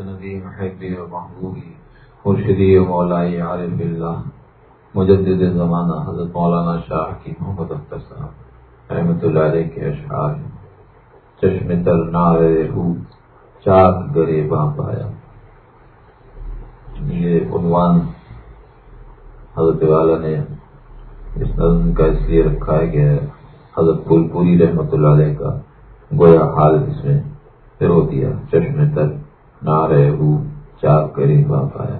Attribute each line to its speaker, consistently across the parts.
Speaker 1: نبی محبی و محبوبی، مرشدی و مولائی عارف اللہ مجدد زمانہ حضرت مولانا شاہ کی محمد اختر صاحب رحمۃ اللہ علیہ کے اشعار چشم تر نارے ہو چاک گرے باں پایا یہ عنوان حضرت والا نے اس نظم کا اس لیے رکھا ہے کہ حضرت پھول پوری رحمۃ اللہ علیہ کا گویا حال اس میں رو دیا، چشم تر نہ رہے ہو، چاک کرے باپ آیا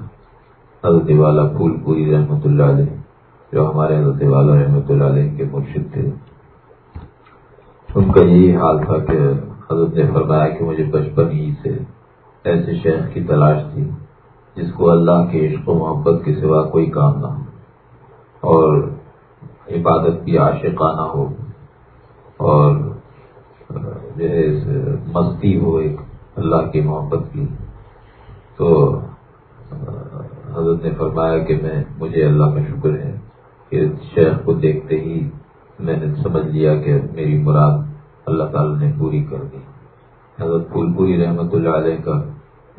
Speaker 1: حضرت والا پھول پوری رحمۃ اللہ علیہ، جو ہمارے حضرت والا رحمۃ اللہ علیہ کے مرشد تھے۔ ان کا یہی حال تھا کہ حضرت نے فرمایا کہ مجھے بچپن ہی سے ایسے شیخ کی تلاش تھی، جس کو اللہ کے عشق و محبت کے سوا کوئی کام نہ ہو اور عبادت بھی عاشقانہ ہو اور جو ہے مستی ہو ایک اللہ کی محبت کی۔ تو حضرت نے فرمایا کہ میں، مجھے اللہ کا شکر ہے کہ شیخ کو دیکھتے ہی میں نے سمجھ لیا کہ میری مراد اللہ تعالی نے پوری کر دی۔ حضرت پھول پوری رحمت اللہ علیہ کا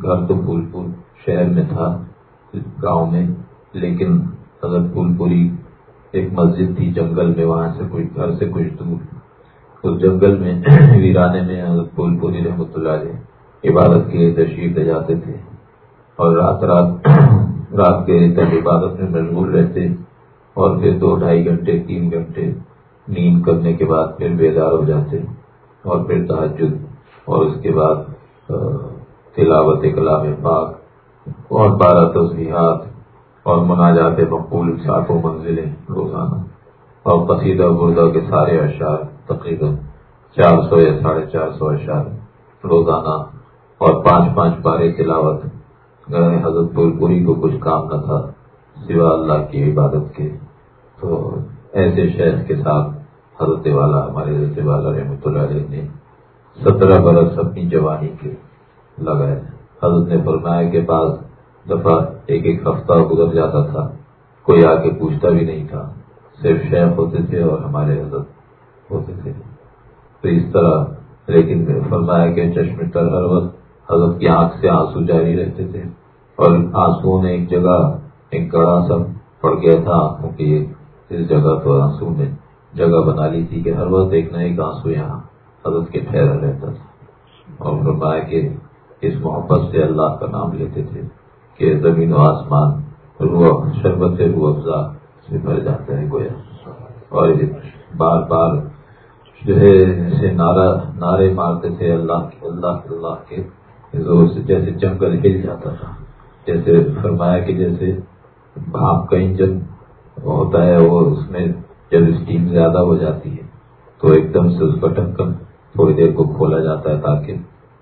Speaker 1: گھر تو پھول پور شہر میں تھا، گاؤں میں، لیکن حضرت پھول پوری ایک مسجد تھی، جنگل میں، وہاں سے کچھ گھر سے کچھ دور۔ اس جنگل میں، ویرانے میں حضرت پھول پوری رحمت اللہ علیہ عبادت کے لیے تشریف لے جاتے تھے اور رات رات رات کے تک عبادت میں مشغول رہتے اور پھر دو ڈھائی گھنٹے، تین گھنٹے نیند کرنے کے بعد پھر بیدار ہو جاتے اور پھر تحجد اور اس کے بعد تلاوت کلام پاک اور بارہ تصویرات اور مناجات مقبول ساتوں منزلیں روزانہ اور قصیدہ گردہ کے سارے اشعار تقریباً چار سو یا ساڑھے چار سو اشعار روزانہ اور پانچ پانچ بارے تلاوت حضرت پور پوری کو کچھ کام نہ تھا، سوا اللہ کی عبادت کے۔ تو ایسے شہر کے ساتھ حضرت والا، ہمارے حضرت والا رحمۃ اللہ علیہ نے سترہ برس اپنی جوانی کے لگائے۔ حضرت نے فرمایا کے بعض دفعہ ایک ایک ہفتہ گزر جاتا تھا، کوئی آ کے پوچھتا بھی نہیں تھا۔ صرف شیخ ہوتے تھے اور ہمارے حضرت ہوتے تھے۔ تو اس طرح لیکن فرمایا کہ چشم تر ہر وقت حضرت کی آنکھ سے آنسو جاری رہتے تھے اور آنسو نے ایک جگہ ایک گڑا سا پڑ گیا تھا آنکھوں کی اس جگہ تو آنسو نے جگہ بنا لی تھی کہ ہر وقت ایک نہ ایک آنسو یہاں حضرت کے ٹھہرا رہتا تھا اور فرمایا کہ اس محبت سے اللہ کا نام لیتے تھے کہ زمین و آسمان روح شربت سے روح افزا سے بھر جاتا ہے گویا اور بار بار جو ہے نعرہ نعرے مارتے تھے اللہ اللہ اللہ کے زور سے جیسے جنگل ہل جاتا تھا، جیسے فرمایا کہ جیسے بھاپ کا انجن ہوتا ہے، وہ اس میں جب اسٹیم زیادہ ہو جاتی ہے تو ایک دم سے اس کا ڈھکن تھوڑی دیر کو کھولا جاتا ہے تاکہ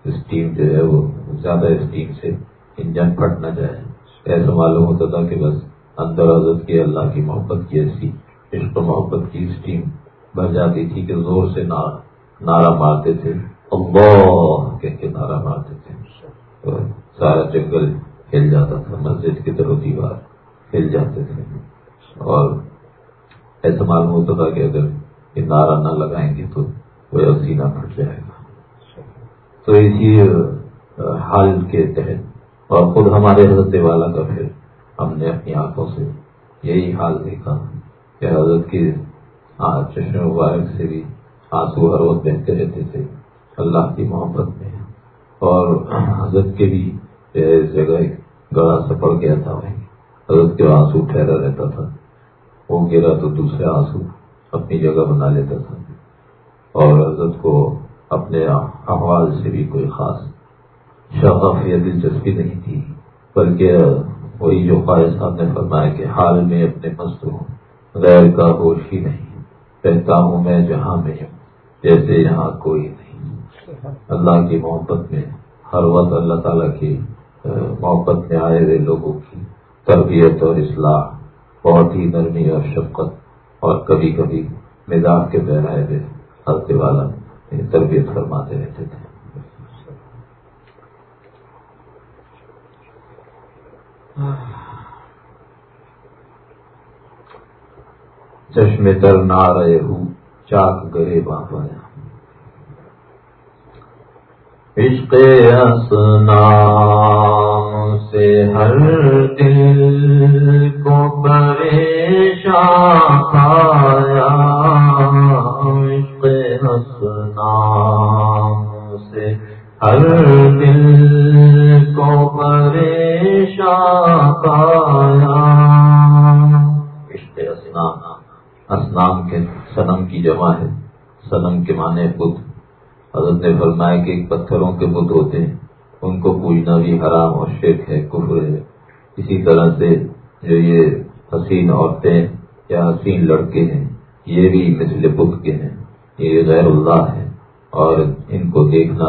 Speaker 1: اسٹیم جو ہے وہ زیادہ اسٹیم سے انجن پھٹ نہ جائے۔ ایسا معلوم ہوتا تھا کہ بس اندر حضرت کی اللہ کی محبت کی ایسی عشق و محبت کی اسٹیم بھر جاتی تھی کہ زور سے نعرہ مارتے تھے۔ اللہ کہہ کے نعرہ مارتے سارا جنگل ہل جاتا تھا، مسجد کی طرف دیوار ہل جاتے تھے۔ اور ایسا معلوم ہوتا تھا کہ اگر یہ نعرہ نہ لگائیں گے تو وہ سینہ پھٹ جائے گا۔ تو اسی حال کے تحت۔ اور خود ہمارے حضرت والا کا پھر ہم نے اپنی آنکھوں سے یہی حال دیکھا کہ حضرت کی چشم مبارک سے بھی آنسو ہر وقت بہتے رہتے تھے۔ اللہ کی محبت میں۔ اور حضرت کے بھی جگہ گڑا سا پڑ گیا تھا وہیں۔ حضرت کے آنسو ٹھہرا رہتا تھا۔ وہ گرا تو دوسرے آنسو اپنی جگہ بنا لیتا تھا۔ اور حضرت کو اپنے احوال سے بھی کوئی خاص شغف یا دلچسپی نہیں تھی، بلکہ وہی جو خواہش صاحب نے فرمایا کہ حال میں اپنے مست ہوں، غیر کا ہوش ہی نہیں۔ کہتا ہوں میں جہاں میں ہوں، جیسے یہاں کوئی نہیں۔ اللہ کی محبت میں، ہر وقت اللہ تعالیٰ کی محبت میں آئے ہوئے لوگوں کی تربیت اور اصلاح، بہت ہی نرمی اور شفقت اور کبھی کبھی مزاج کے بہرائے ہوئے ہلتے والا تربیت فرماتے رہتے تھے۔ چشمے تر نہ رہے ہوں، چاک گرے باپایا عشق اسنا ہر دل کو پریشان پایا عشق حسنام سے ہر دل کو پریشان پایا عشق اسنام اسنام کے سنم کی جمع ہے۔ سنم کے معنی بدھ حضرت نے فرمایا کہ پتھروں کے بدھ ہوتے ہیں، ان کو پوجنا بھی حرام اور شیخ ہے، کفر ہے۔ اسی طرح سے جو یہ حسین عورتیں یا حسین لڑکے ہیں، یہ بھی مثل بدھ کے ہیں۔ یہ غیر اللہ ہے اور ان کو دیکھنا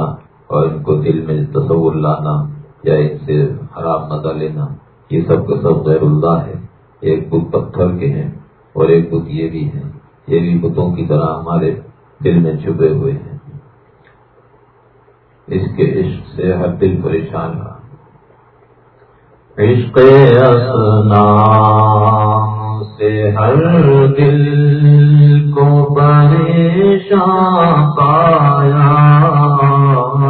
Speaker 1: اور ان کو دل میں تصور لانا یا ان سے حرام مزہ لینا، یہ سب کا سب غیر اللہ ہے۔ ایک بت پتھر کے ہیں اور ایک بت یہ بھی ہیں۔ یہ بھی بتوں کی طرح ہمارے دل میں چھپے ہوئے ہیں۔ اس کے عشق سے ہر دل پریشان رہا عشق اسنام سے ہر دل کو پریشان پایا۔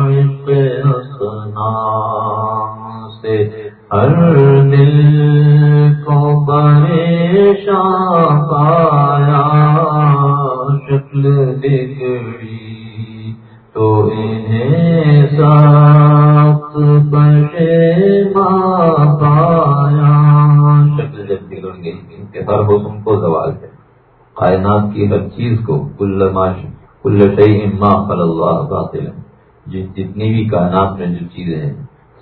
Speaker 1: عشق اسنام سے ہر دل کو پریشان پایا۔ شکل بگڑی تو انہیں سات بشے پایا شکل جب بگڑ گئی ان کے ہر حکم کو زوال ہے۔ کائنات کی ہر چیز کو کل ماش کل شعی اما فل اللہ باطل جتنی بھی کائنات میں جو چیزیں ہیں،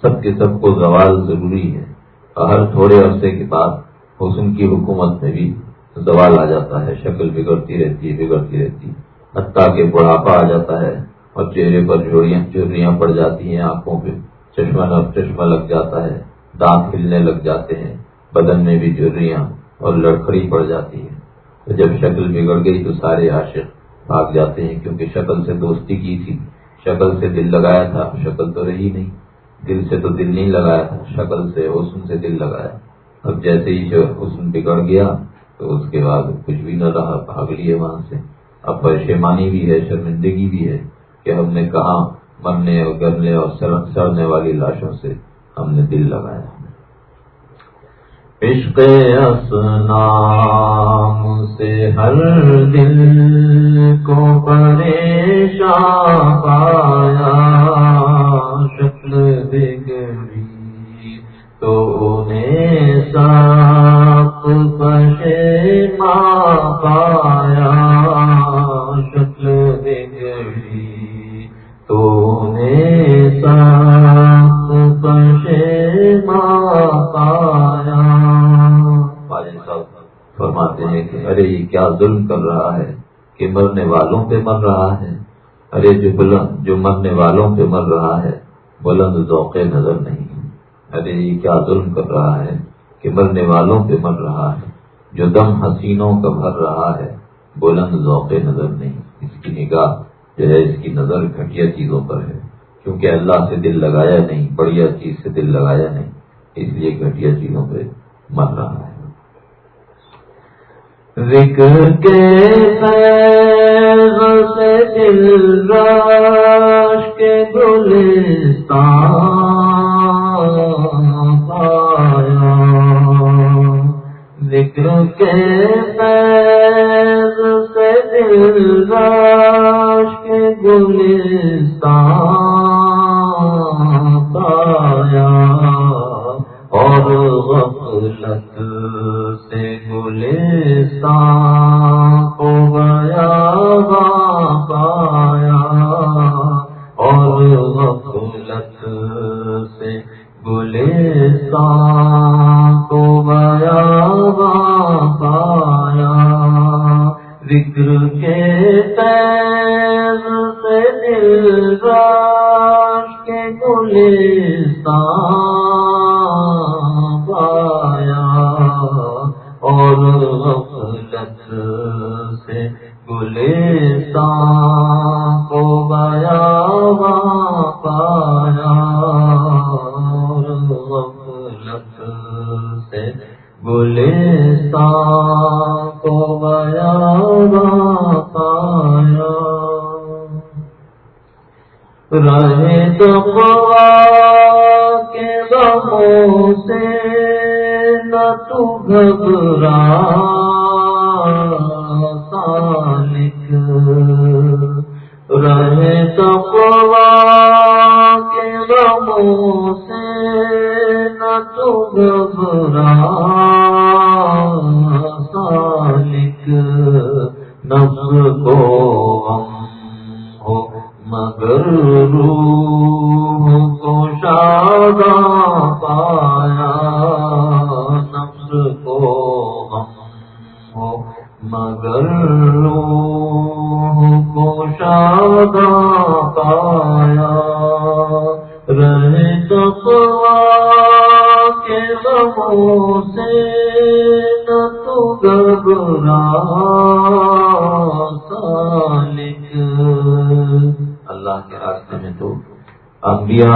Speaker 1: سب کے سب کو زوال ضروری ہے۔ ہر تھوڑے عرصے کے بعد حسن کی حکومت میں بھی زوال آ جاتا ہے، شکل بگڑتی رہتی ہے، بگڑتی رہتی ہے۔ حتیٰ کہ بڑھاپا آ جاتا ہے۔ اور چہرے پر جوڑیاں چوریاں پڑ جاتی ہیں آنکھوں پہ۔ چشمہ چشمہ لگ جاتا ہے۔ دانت ہلنے لگ جاتے ہیں۔ بدن میں بھی جوریاں اور لڑکڑی پڑ جاتی ہے تو جب شکل بگڑ گئی تو سارے عاشق بھاگ جاتے ہیں کیونکہ شکل سے دوستی کی تھی۔ شکل سے دل لگایا تھا، شکل تو رہی نہیں۔ دل سے تو دل نہیں لگایا تھا، شکل سے حسن سے دل لگایا۔ اب جیسے ہی حسن بگڑ گیا تو اس کے بعد کچھ بھی نہ رہا، بھاگ لیے وہاں سے۔ اب پریشانی بھی ہے، شرمندگی بھی ہے۔ کہ ہم نے کہاں مرنے اور گرنے اور سڑنے والی لاشوں سے ہم نے دل لگایا۔ عشق اسنام سے ہر دل کو پریشان پایا، شکل بگڑی تو انہیں ساپ پشے پایا۔ بگڑی تو انہیں ساپ پشے فرماتے ہیں کہ ارے یہ کیا ظلم کر رہا ہے کہ مرنے والوں پہ مر رہا ہے ارے جو بلند جو مرنے والوں پہ مر رہا ہے بلند ذوق نظر نہیں ارے یہ کیا ظلم کر رہا ہے کہ مرنے والوں پہ مر رہا ہے جو دم حسینوں کا بھر رہا ہے بلند ذوق نظر نہیں اس کی نگاہ جو ہے اس کی نظر گھٹیا چیزوں پر ہے۔ کیونکہ اللہ سے دل لگایا نہیں، بڑھیا چیز سے دل لگایا نہیں، اس لیے گھٹیا چیزوں پہ مر رہا ہے۔ ذکر کے سے دل راش کے گلستان ذکر کے سے دل راش کے گلستان پایا اور غفلت سے گلستان کو گیا پایا اور غفلت سے گلستان غفلت سے سان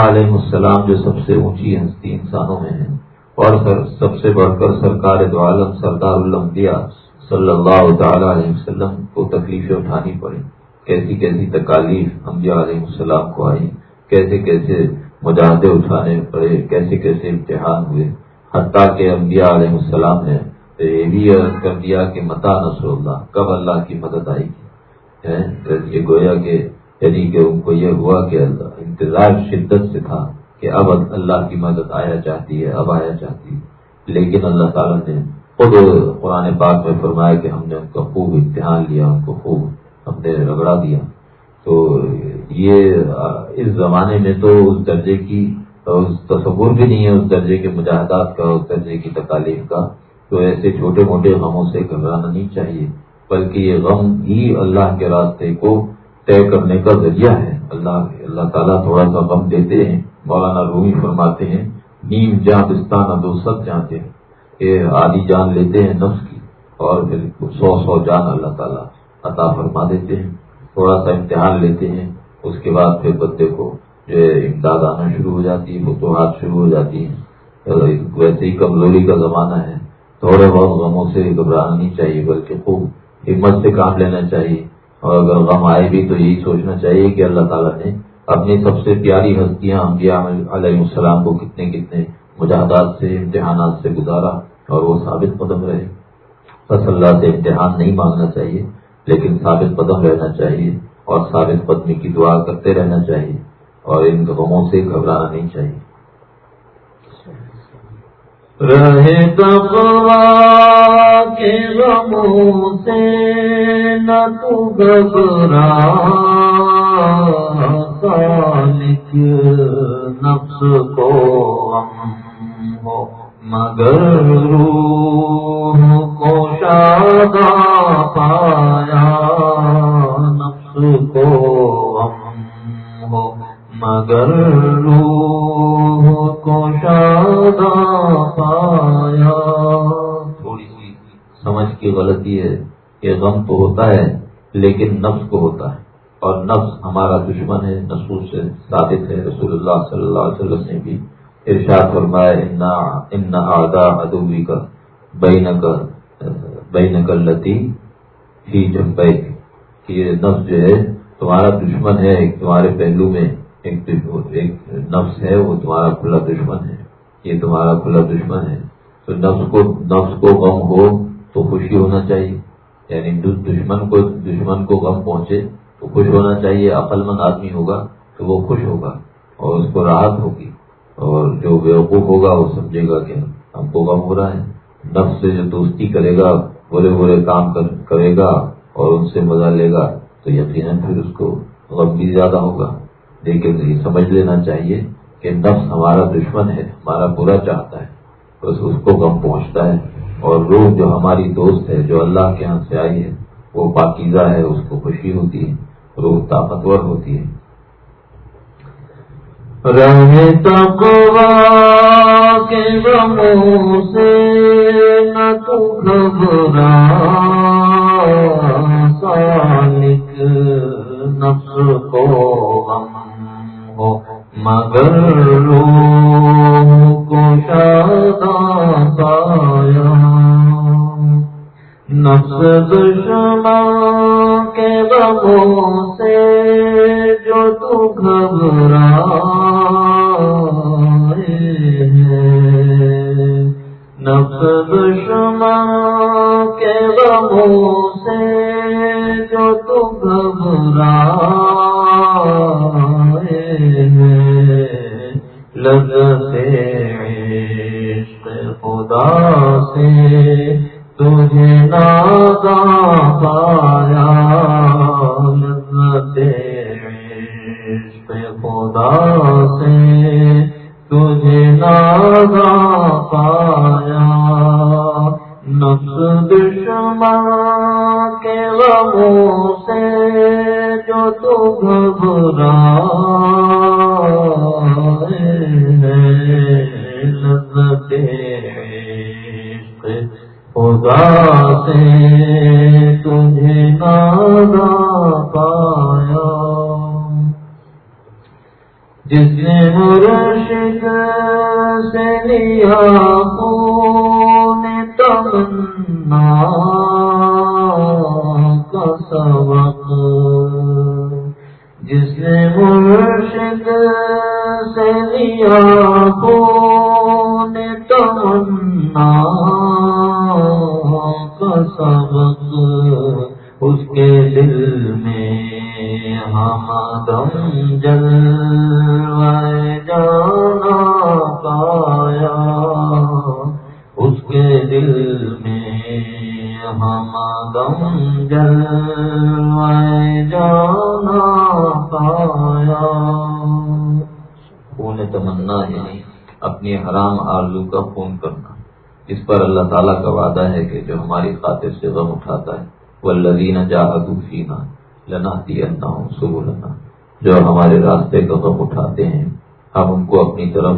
Speaker 1: علیہ السلام جو سب سے اونچی ہستی انسانوں میں ہیں، اور سب سے بڑھ کر سرکار دو عالم سردار الانبیاء صلی اللہ تعالی علیہ وسلم کو تکلیفیں اٹھانی پڑی کیسی کیسی تکالیف انبیاء علیہ السلام کو آئی کیسے کیسے مجاہدے اٹھانے پڑے، کیسے کیسے امتحان ہوئے۔ حتیٰ کہ انبیاء علیہ السلام نے یہ بھی عرض کر دیا کہ متا نصر اللہ، کب اللہ کی مدد آئے گی؟ یہ گویا کہ یعنی کہ ان کو یہ ہوا کہ انتظار شدت سے تھا کہ اب اللہ کی مدد آیا چاہتی ہے، اب آیا چاہتی ہے۔ لیکن اللہ تعالیٰ نے خود قرآن پاک میں فرمایا کہ ہم نے ان کا خوب امتحان لیا، ان کو خوب ہم نے رگڑا دیا۔ تو یہ اس زمانے میں تو اس درجے کی اس تصور بھی نہیں ہے، اس درجے کے مجاہدات کا، اس درجے کی تکالیف کا۔ تو ایسے چھوٹے موٹے غموں سے گھبرانا نہیں چاہیے، بلکہ یہ غم ہی اللہ کے راستے کو طے کرنے کا ذریعہ ہے۔ اللہ اللہ تعالیٰ تھوڑا سا غم دیتے ہیں، مولانا رومی فرماتے ہیں، نیم جہاں بستان دو سب جانتے ہیں۔ یہ آدھی جان لیتے ہیں نفس کی، اور پھر سو سو جان اللہ تعالیٰ عطا فرما دیتے ہیں۔ تھوڑا سا امتحان لیتے ہیں، اس کے بعد پھر بندے کو جو امداد آنا شروع ہو جاتی ہے، فتوحات شروع ہو جاتی ہیں۔ ویسے ہی کمزوری کا زمانہ ہے۔ تھوڑے بہت غموں سے گھبرانا نہیں چاہیے، بلکہ خوب ہمت سے کام لینا چاہیے۔ اور اگر غم آئے بھی تو یہی سوچنا چاہیے کہ اللہ تعالیٰ نے اپنی سب سے پیاری ہستیاں انبیاء علیہ السلام کو کتنے کتنے مجاہدات سے، امتحانات سے گزارا اور وہ ثابت قدم رہے۔ بس اللہ سے امتحان نہیں مانگنا چاہیے، لیکن ثابت قدم رہنا چاہیے اور ثابت قدمی کی دعا کرتے رہنا چاہیے اور ان غموں سے گھبرانا نہیں چاہیے۔ رہے تقوا کے غموں سے، نہ تو گھبرا سالک نفس کو ہو، مگر روح کو شادا پایا، نفس کو ہم ہو، مگر روح کو شادا پایا۔ تھوڑی سی سمجھ کی غلطی ہے کہ غم تو ہوتا ہے، لیکن نفس کو ہوتا ہے۔ اور نفس ہمارا دشمن ہے نسو سے ثابت ہے۔ رسول اللہ صلی اللہ علیہ وسلم نے بھی ارشاد فرمایا ان آدا ادوی کا بین کا بین کلتی ہی جبکہ یہ نفس جو ہے، تمہارا دشمن ہے تمہارے پہلو میں۔ ایک نفس ہے، وہ تمہارا کھلا دشمن ہے۔ یہ تمہارا کھلا دشمن ہے۔ تو نفس کو نفس کو غم ہو تو خوشی ہونا چاہیے۔ یعنی دشمن کو دشمن کو غم پہنچے تو خوش ہونا چاہیے، عقل مند آدمی ہوگا تو وہ خوش ہوگا اور اس کو راحت ہوگی۔ اور جو بیوقوف ہوگا وہ سمجھے گا کہ ہم کو غم ہو رہا ہے۔ نفس سے جو دوستی کرے گا، برے برے کام کرے گا اور ان سے مزہ لے گا تو یقیناً پھر اس کو غم بھی زیادہ ہوگا۔ لیکن یہ سمجھ لینا چاہیے کہ نفس ہمارا دشمن ہے، ہمارا برا چاہتا ہے، بس اس کو غم پہنچتا ہے اور روح جو ہماری دوست ہے، جو اللہ کے یہاں سے آئی ہے، وہ پاکیزہ ہے، اس کو خوشی ہوتی ہے، روح طاقتور ہوتی ہے۔ کے غموں سے نہ تو گھبرا، سالک نفس کو مگر کو شادا پایا نفس دشمن کے ببوں سے جو تو نفس دشمن کے غموں سے جو تو گھبرا لگتے عشق خدا سے تجھے نادا پایا۔ لگتے عشق خدا سے تجھے نادا پایا۔ نفس دشمن کے غموں سے جو تو گھبرا۔ خدا سے تجھے نادا پایا۔ جس نے مرشد سے لیا نے تمنا کا سبق۔ جس نے مرشد سے لیا حرام آلو کا خون کرنا۔ اس پر اللہ تعالیٰ کا وعدہ ہے کہ جو ہماری خاطر سے غم اٹھاتا ہے، وہ لدینہ جا ادوفینا لنا دیا نہ جو ہمارے راستے کا غم اٹھاتے ہیں، ہم ان کو اپنی طرف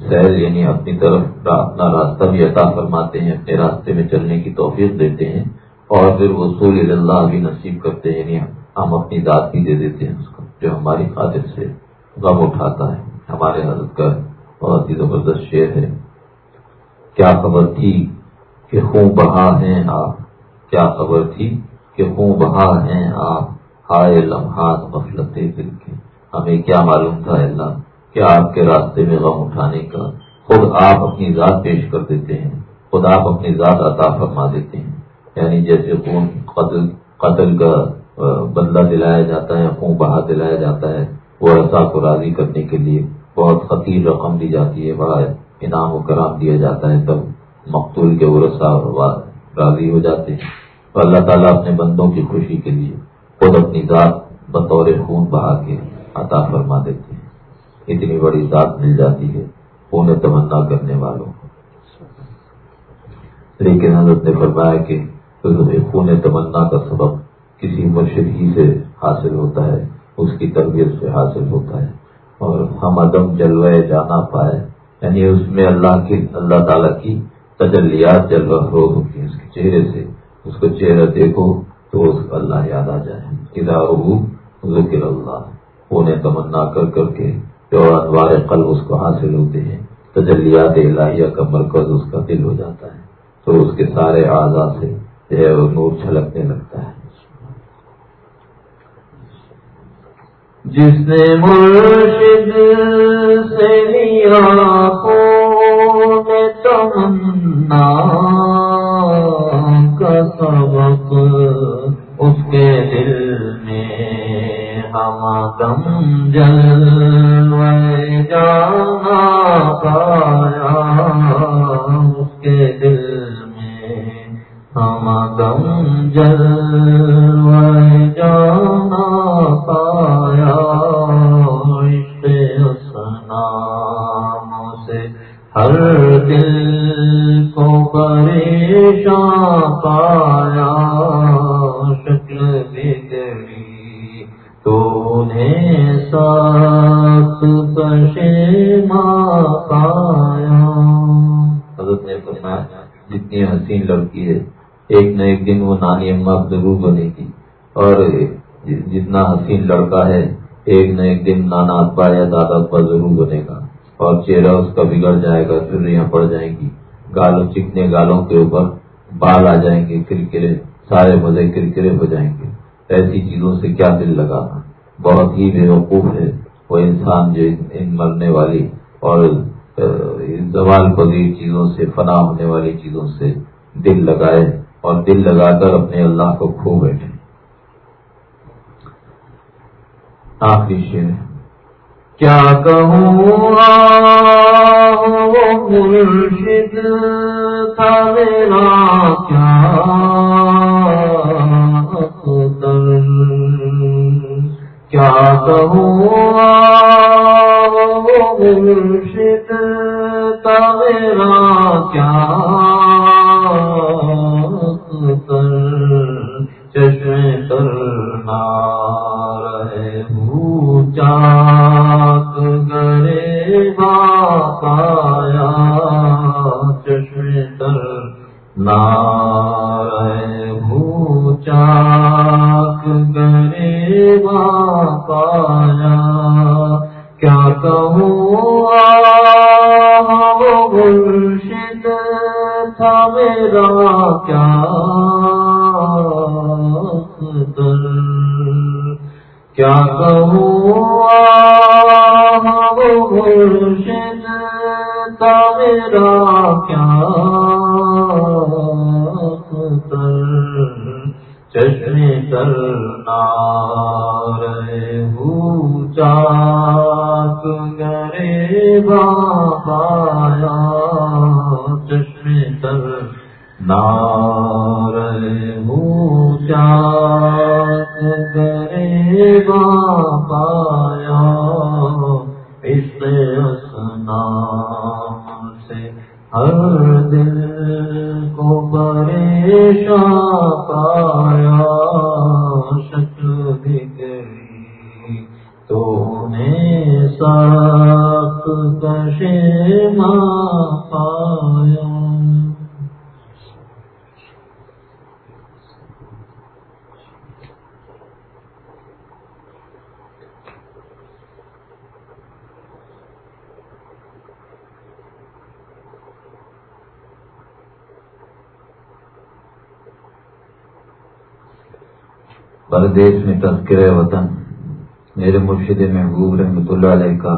Speaker 1: سیر یعنی اپنی طرف اپنا راستہ بھی عطا فرماتے ہیں، اپنے راستے میں چلنے کی توفیق دیتے ہیں، اور پھر وہ اللہ بھی نصیب کرتے ہیں یعنی ہم اپنی ذات بھی دے دیتے ہیں اس کو، جو ہماری خاطر سے غم اٹھاتا ہے۔ ہمارے حضرت کا بہت ہی زبردست شعر ہے۔ کیا خبر تھی کہ خون بہا ہیں آپ؟ کیا خبر تھی کہ خون بہا ہیں آپ؟ ہائے لمحات غفلت دل کے۔ ہمیں کیا معلوم تھا اللہ کہ آپ کے راستے میں غم اٹھانے کا؟ خود آپ اپنی ذات پیش کر دیتے ہیں۔ خود آپ اپنی ذات عطا فرما دیتے ہیں۔ یعنی جیسے خون قتل قتل کا بدلہ دلایا جاتا ہے، خون بہا دلایا جاتا ہے، وہ رسا کو راضی کرنے کے لیے بہت خطیر رقم دی جاتی ہے، بڑا انعام و کرام دیا جاتا ہے تب مقتول کے وہ راضی ہو جاتے ہیں۔ تو اللہ تعالیٰ اپنے بندوں کی خوشی کے لیے خود اپنی ذات بطور خون بہا کے عطا فرما دیتے ہیں۔ اتنی بڑی ذات مل جاتی ہے خون تمنا کرنے والوں کو۔ لیکن حضرت نے فرمایا کہ خون تمنا کا سبب کسی مرشد ہی سے حاصل ہوتا ہے، اس کی تربیت سے حاصل ہوتا ہے۔ اور ہم عدم جلوے جانا پائے۔ یعنی اس میں اللہ کی، اللہ تعالیٰ کی تجلیات جلوہ روز ہوتی ہے اس کے چہرے سے، اس کو چہرہ دیکھو تو اس کو اللہ یاد آ جائے۔ ذکر اللہ۔ انہیں تمنا کر کر کے جو انوار قلب اس کو حاصل ہوتے ہیں، تجلیات الہیہ کا مرکز اس کا دل ہو جاتا ہے۔ تو اس کے سارے اعضاء سے جو ہے وہ نور چھلکنے لگتا ہے۔ جس نے مرشد سے لیا تمنا کا سبق، اس کے دل میں ہم دم جل جانا پایا، اس کے دل ہم دم جل جانا پایا سے ہر دل کو پریشان پایا شکل بگڑی تو انہیں سات پایا حضرت نے فرمایا جتنی حسین لڑکی ہے ایک نہ ایک دن وہ نانی اما ضرور بنے گی اور جتنا حسین لڑکا ہے، ایک نہ ایک دن نانا ابا یا دادا ابا ضرور بنے گا۔ اور چہرہ اس کا بگڑ جائے گا چنیاں پڑ جائیں گی۔ گالوں، چکنے گالوں کے اوپر بال آ جائیں گے، کرکرے، سارے مزے کرکرے ہو جائیں گے۔ ایسی چیزوں سے کیا دل لگانا؟ بہت ہی بے وقوف ہے وہ انسان جو ان مرنے والی اور زوال پذیر چیزوں سے، فنا ہونے والی چیزوں سے دل لگائے۔ اور دل لگا کر اپنے اللہ کو کھو بیٹھے۔ آخری شیر کیا کہوں مرشد، تھا میرا کیا کیا کہوں مرشد، تھا میرا کیا نہ پردیش میں تذکر وطن میرے مرشد محبوب رحمۃ اللہ علیہ کا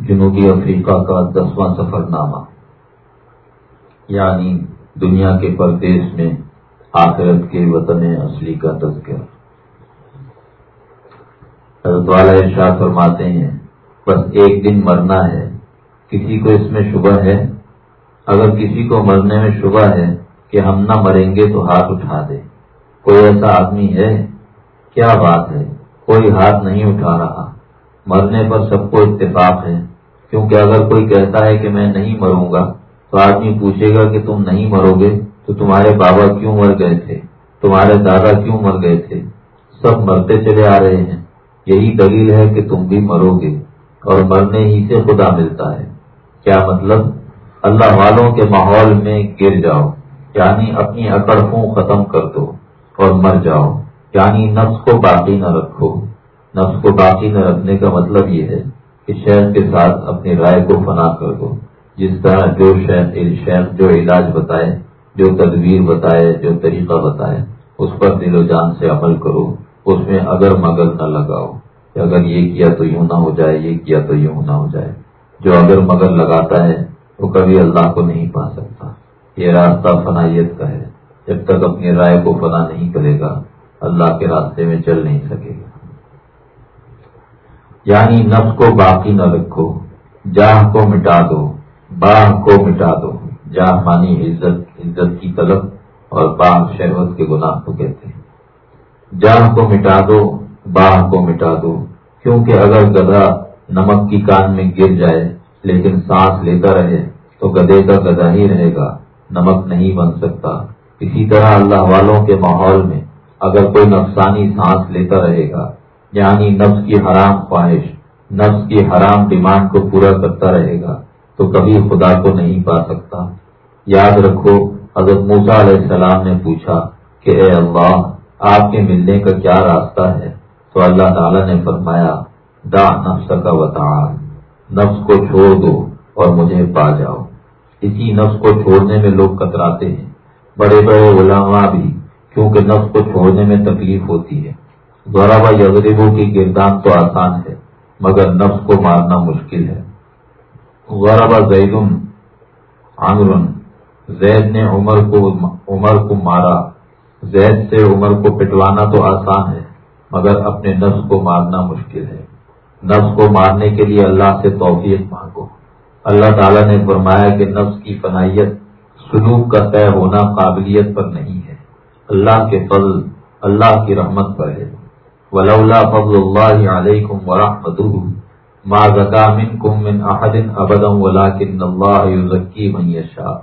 Speaker 1: جنوبی افریقہ کا دسواں سفر نامہ یعنی دنیا کے پردیش میں آخرت کے وطن اصلی کا تذکرہ حضرت والا ارشاد فرماتے ہیں بس ایک دن مرنا ہے کسی کو اس میں شبہ ہے? اگر کسی کو مرنے میں شبہ ہے کہ ہم نہ مریں گے تو ہاتھ اٹھا دے. کوئی ایسا آدمی ہے؟ کیا بات ہے؟ کوئی ہاتھ نہیں اٹھا رہا۔ مرنے پر سب کو اتفاق ہے۔ کیونکہ اگر کوئی کہتا ہے کہ میں نہیں مروں گا، تو آدمی پوچھے گا کہ تم نہیں مرو گے؟ تو تمہارے بابا کیوں مر گئے تھے؟ تمہارے دادا کیوں مر گئے تھے؟ سب مرتے چلے آ رہے ہیں۔ یہی دلیل ہے کہ تم بھی مرو گے۔ اور مرنے ہی سے خدا ملتا ہے۔ کیا مطلب؟ اللہ والوں کے ماحول میں گر جاؤ یعنی اپنی اکڑ ختم کر دو۔ اور مر جاؤ۔ یعنی نفس کو باقی نہ رکھو۔ نفس کو باقی نہ رکھنے کا مطلب یہ ہے کہ شہر کے ساتھ اپنی رائے کو فنا کر دو۔ جس طرح جو شہر جو علاج بتائے، جو تدبیر بتائے، جو طریقہ بتائے، اس پر دل و جان سے عمل کرو۔ اس میں اگر مگر نہ لگاؤ۔ کہ اگر یہ کیا تو یوں نہ ہو جائے، یہ کیا تو یوں نہ ہو جائے۔ جو اگر مگر لگاتا ہے، وہ کبھی اللہ کو نہیں پا سکتا۔ یہ راستہ فنائیت کا ہے۔ جب تک اپنی رائے کو فنا نہیں کرے گا، اللہ کے راستے میں چل نہیں سکے گا۔ یعنی نفس کو باقی نہ رکھو جاہ کو مٹا دو باہ کو مٹا دو۔ جاہ مانی عزت عزت کی طلب اور باہ شہوت کے گناہ کو کہتے ہیں۔ جاہ کو مٹا دو باہ کو مٹا دو۔ کیونکہ اگر گدھا نمک کی کان میں گر جائے، لیکن سانس لیتا رہے، تو گدے کا گدھا ہی رہے گا، نمک نہیں بن سکتا۔ اسی طرح اللہ والوں کے ماحول میں اگر کوئی نفسانی سانس لیتا رہے گا یعنی نفس کی حرام خواہش، نفس کی حرام ڈیمانڈ کو پورا کرتا رہے گا، تو کبھی خدا کو نہیں پا سکتا۔ یاد رکھو، حضرت موسا علیہ السلام نے پوچھا کہ اے اللہ، آپ کے ملنے کا کیا راستہ ہے؟ تو اللہ تعالیٰ نے فرمایا، دا نفس کا وطان نفس کو چھوڑ دو اور مجھے پا جاؤ۔ اسی نفس کو چھوڑنے میں لوگ کتراتے ہیں۔ بڑے بڑے علماء بھی، کیونکہ نفس کو چھوڑنے میں تکلیف ہوتی ہے۔ دورابا یغریبوں کی گردان تو آسان ہے، مگر نفس کو مارنا مشکل ہے۔ غربا زید عمر زید نے عمر کو عمر کو مارا۔ زید سے عمر کو پٹوانا تو آسان ہے، مگر اپنے نفس کو مارنا مشکل ہے۔ نفس کو مارنے کے لیے اللہ سے توفیق مانگو۔ اللہ تعالیٰ نے فرمایا کہ نفس کی فنائیت سلوک کا طے ہونا قابلیت پر نہیں ہے۔ اللہ کے فضل اللہ کی رحمت پر ہے۔ ولولا فضل اللہ علیکم ورحمۃ ما زکا منکم من احد ابدا ولکن اللہ یزکی من یشاء۔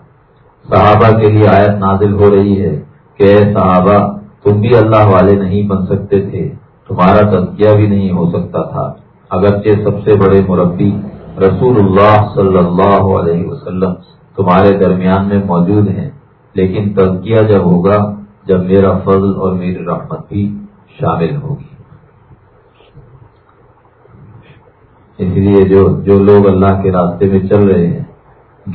Speaker 1: صحابہ کے لیے آیت نازل ہو رہی ہے کہ اے صحابہ، تم بھی اللہ والے نہیں بن سکتے تھے، تمہارا تذکیہ بھی نہیں ہو سکتا تھا۔ اگرچہ سب سے بڑے مربی رسول اللہ صلی اللہ علیہ وسلم تمہارے درمیان میں موجود ہیں، لیکن تزکیہ جب ہوگا، جب میرا فضل اور میری رحمت بھی شامل ہوگی۔ اس لیے جو جو لوگ اللہ کے راستے میں چل رہے ہیں،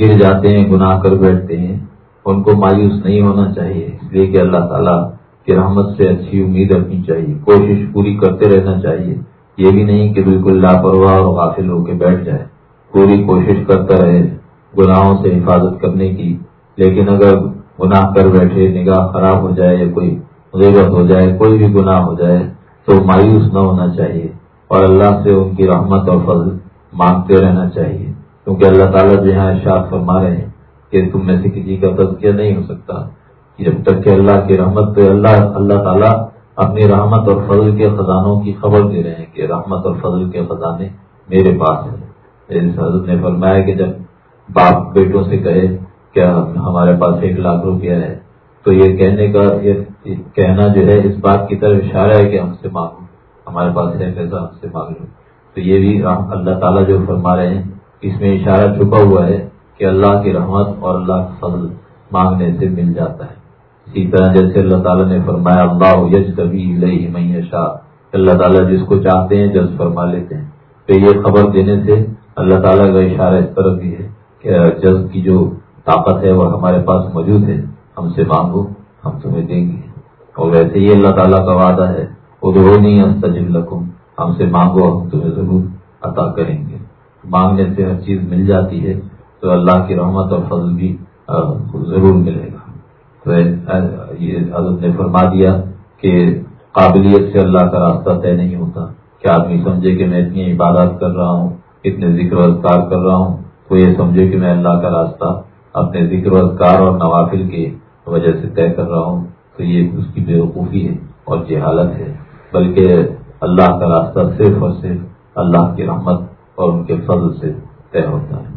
Speaker 1: گر جاتے ہیں، گناہ کر بیٹھتے ہیں، ان کو مایوس نہیں ہونا چاہیے۔ اس لیے کہ اللہ تعالیٰ کی رحمت سے اچھی امید رکھنی چاہیے۔ کوشش پوری کرتے رہنا چاہیے۔ یہ بھی نہیں کہ بالکل لاپرواہ اور غافل ہو کے بیٹھ جائے۔ پوری کوشش کرتا رہے۔ گناہوں سے حفاظت کرنے کی۔ لیکن اگر گناہ کر بیٹھے، نگاہ خراب ہو جائے یا کوئی غیبت ہو جائے، کوئی بھی گناہ ہو جائے، تو مایوس نہ ہونا چاہیے۔ اور اللہ سے ان کی رحمت اور فضل مانگتے رہنا چاہیے۔ کیونکہ اللہ تعالیٰ جو یہاں ارشاد فرما رہے ہیں کہ تم میں سے کسی کا تذکیہ نہیں ہو سکتا۔ جب تک کہ اللہ کی رحمت پہ اللہ اللہ تعالیٰ اپنی رحمت اور فضل کے خزانوں کی خبر دے رہے ہیں کہ رحمت اور فضل کے خزانے میرے پاس ہیں۔ حضرت نے فرمایا کہ جب باپ بیٹوں سے کہے کہ ہمارے پاس ایک لاکھ روپیہ ہے؟ تو یہ کہنے کا یہ کہنا جو ہے، اس بات کی طرف اشارہ ہے کہ ہم سے مانگو ہمارے پاس ہے پیسہ ہم سے مانگ لو تو یہ بھی اللہ تعالیٰ جو فرما رہے ہیں، اس میں اشارہ چھپا ہوا ہے کہ اللہ کی رحمت اور اللہ کا فضل مانگنے سے مل جاتا ہے۔ اسی طرح جیسے اللہ تعالیٰ نے فرمایا، اللہ یج کبھی لئی میشا اللہ تعالیٰ جس کو چاہتے ہیں جز فرما لیتے ہیں۔ تو یہ خبر دینے سے اللہ تعالیٰ کا اشارہ اس طرح بھی ہے۔ کہ جز کی جو طاقت ہے وہ ہمارے پاس موجود ہے، ہم سے مانگو، ہم تمہیں دیں گے۔ اور ویسے ہی اللہ تعالیٰ کا وعدہ ہے ادھر نہیں استجب لکم، ہم سے مانگو، ہم تمہیں ضرور عطا کریں گے۔ مانگنے سے ہر چیز مل جاتی ہے، تو اللہ کی رحمت اور فضل بھی ضرور ملے گا۔ تو یہ حضرت نے فرما دیا کہ قابلیت سے اللہ کا راستہ طے نہیں ہوتا۔ کہ آدمی سمجھے کہ میں اتنی عبادت کر رہا ہوں، اتنے ذکر و اذکار کر رہا ہوں؟ تو یہ سمجھے کہ میں اللہ کا راستہ اپنے ذکر و اذکار اور نوافل کی وجہ سے طے کر رہا ہوں، تو یہ اس کی بے وقوفی ہے اور جہالت ہے۔ بلکہ اللہ کا راستہ صرف اور صرف اللہ کی رحمت اور ان کے فضل سے طے ہوتا ہے۔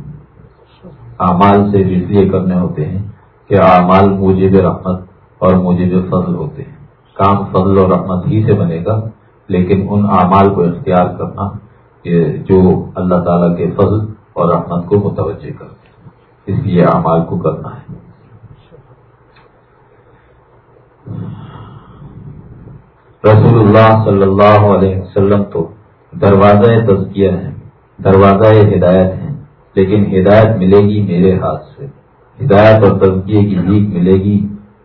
Speaker 1: اعمال سے اس لیے کرنے ہوتے ہیں کہ اعمال موجب رحمت اور موجب فضل ہوتے ہیں۔ کام فضل اور رحمت ہی سے بنے گا، لیکن ان اعمال کو اختیار کرنا جو اللہ تعالیٰ کے فضل اور رحمت کو متوجہ کرتے ہیں اس لیے اعمال کو کرنا ہے۔ رسول اللہ صلی اللہ علیہ وسلم تو دروازہ تزکیہ ہے دروازہ ہدایت ہے لیکن ہدایت ملے گی میرے ہاتھ سے۔ ہدایت اور تزکیے کی بھیک ملے گی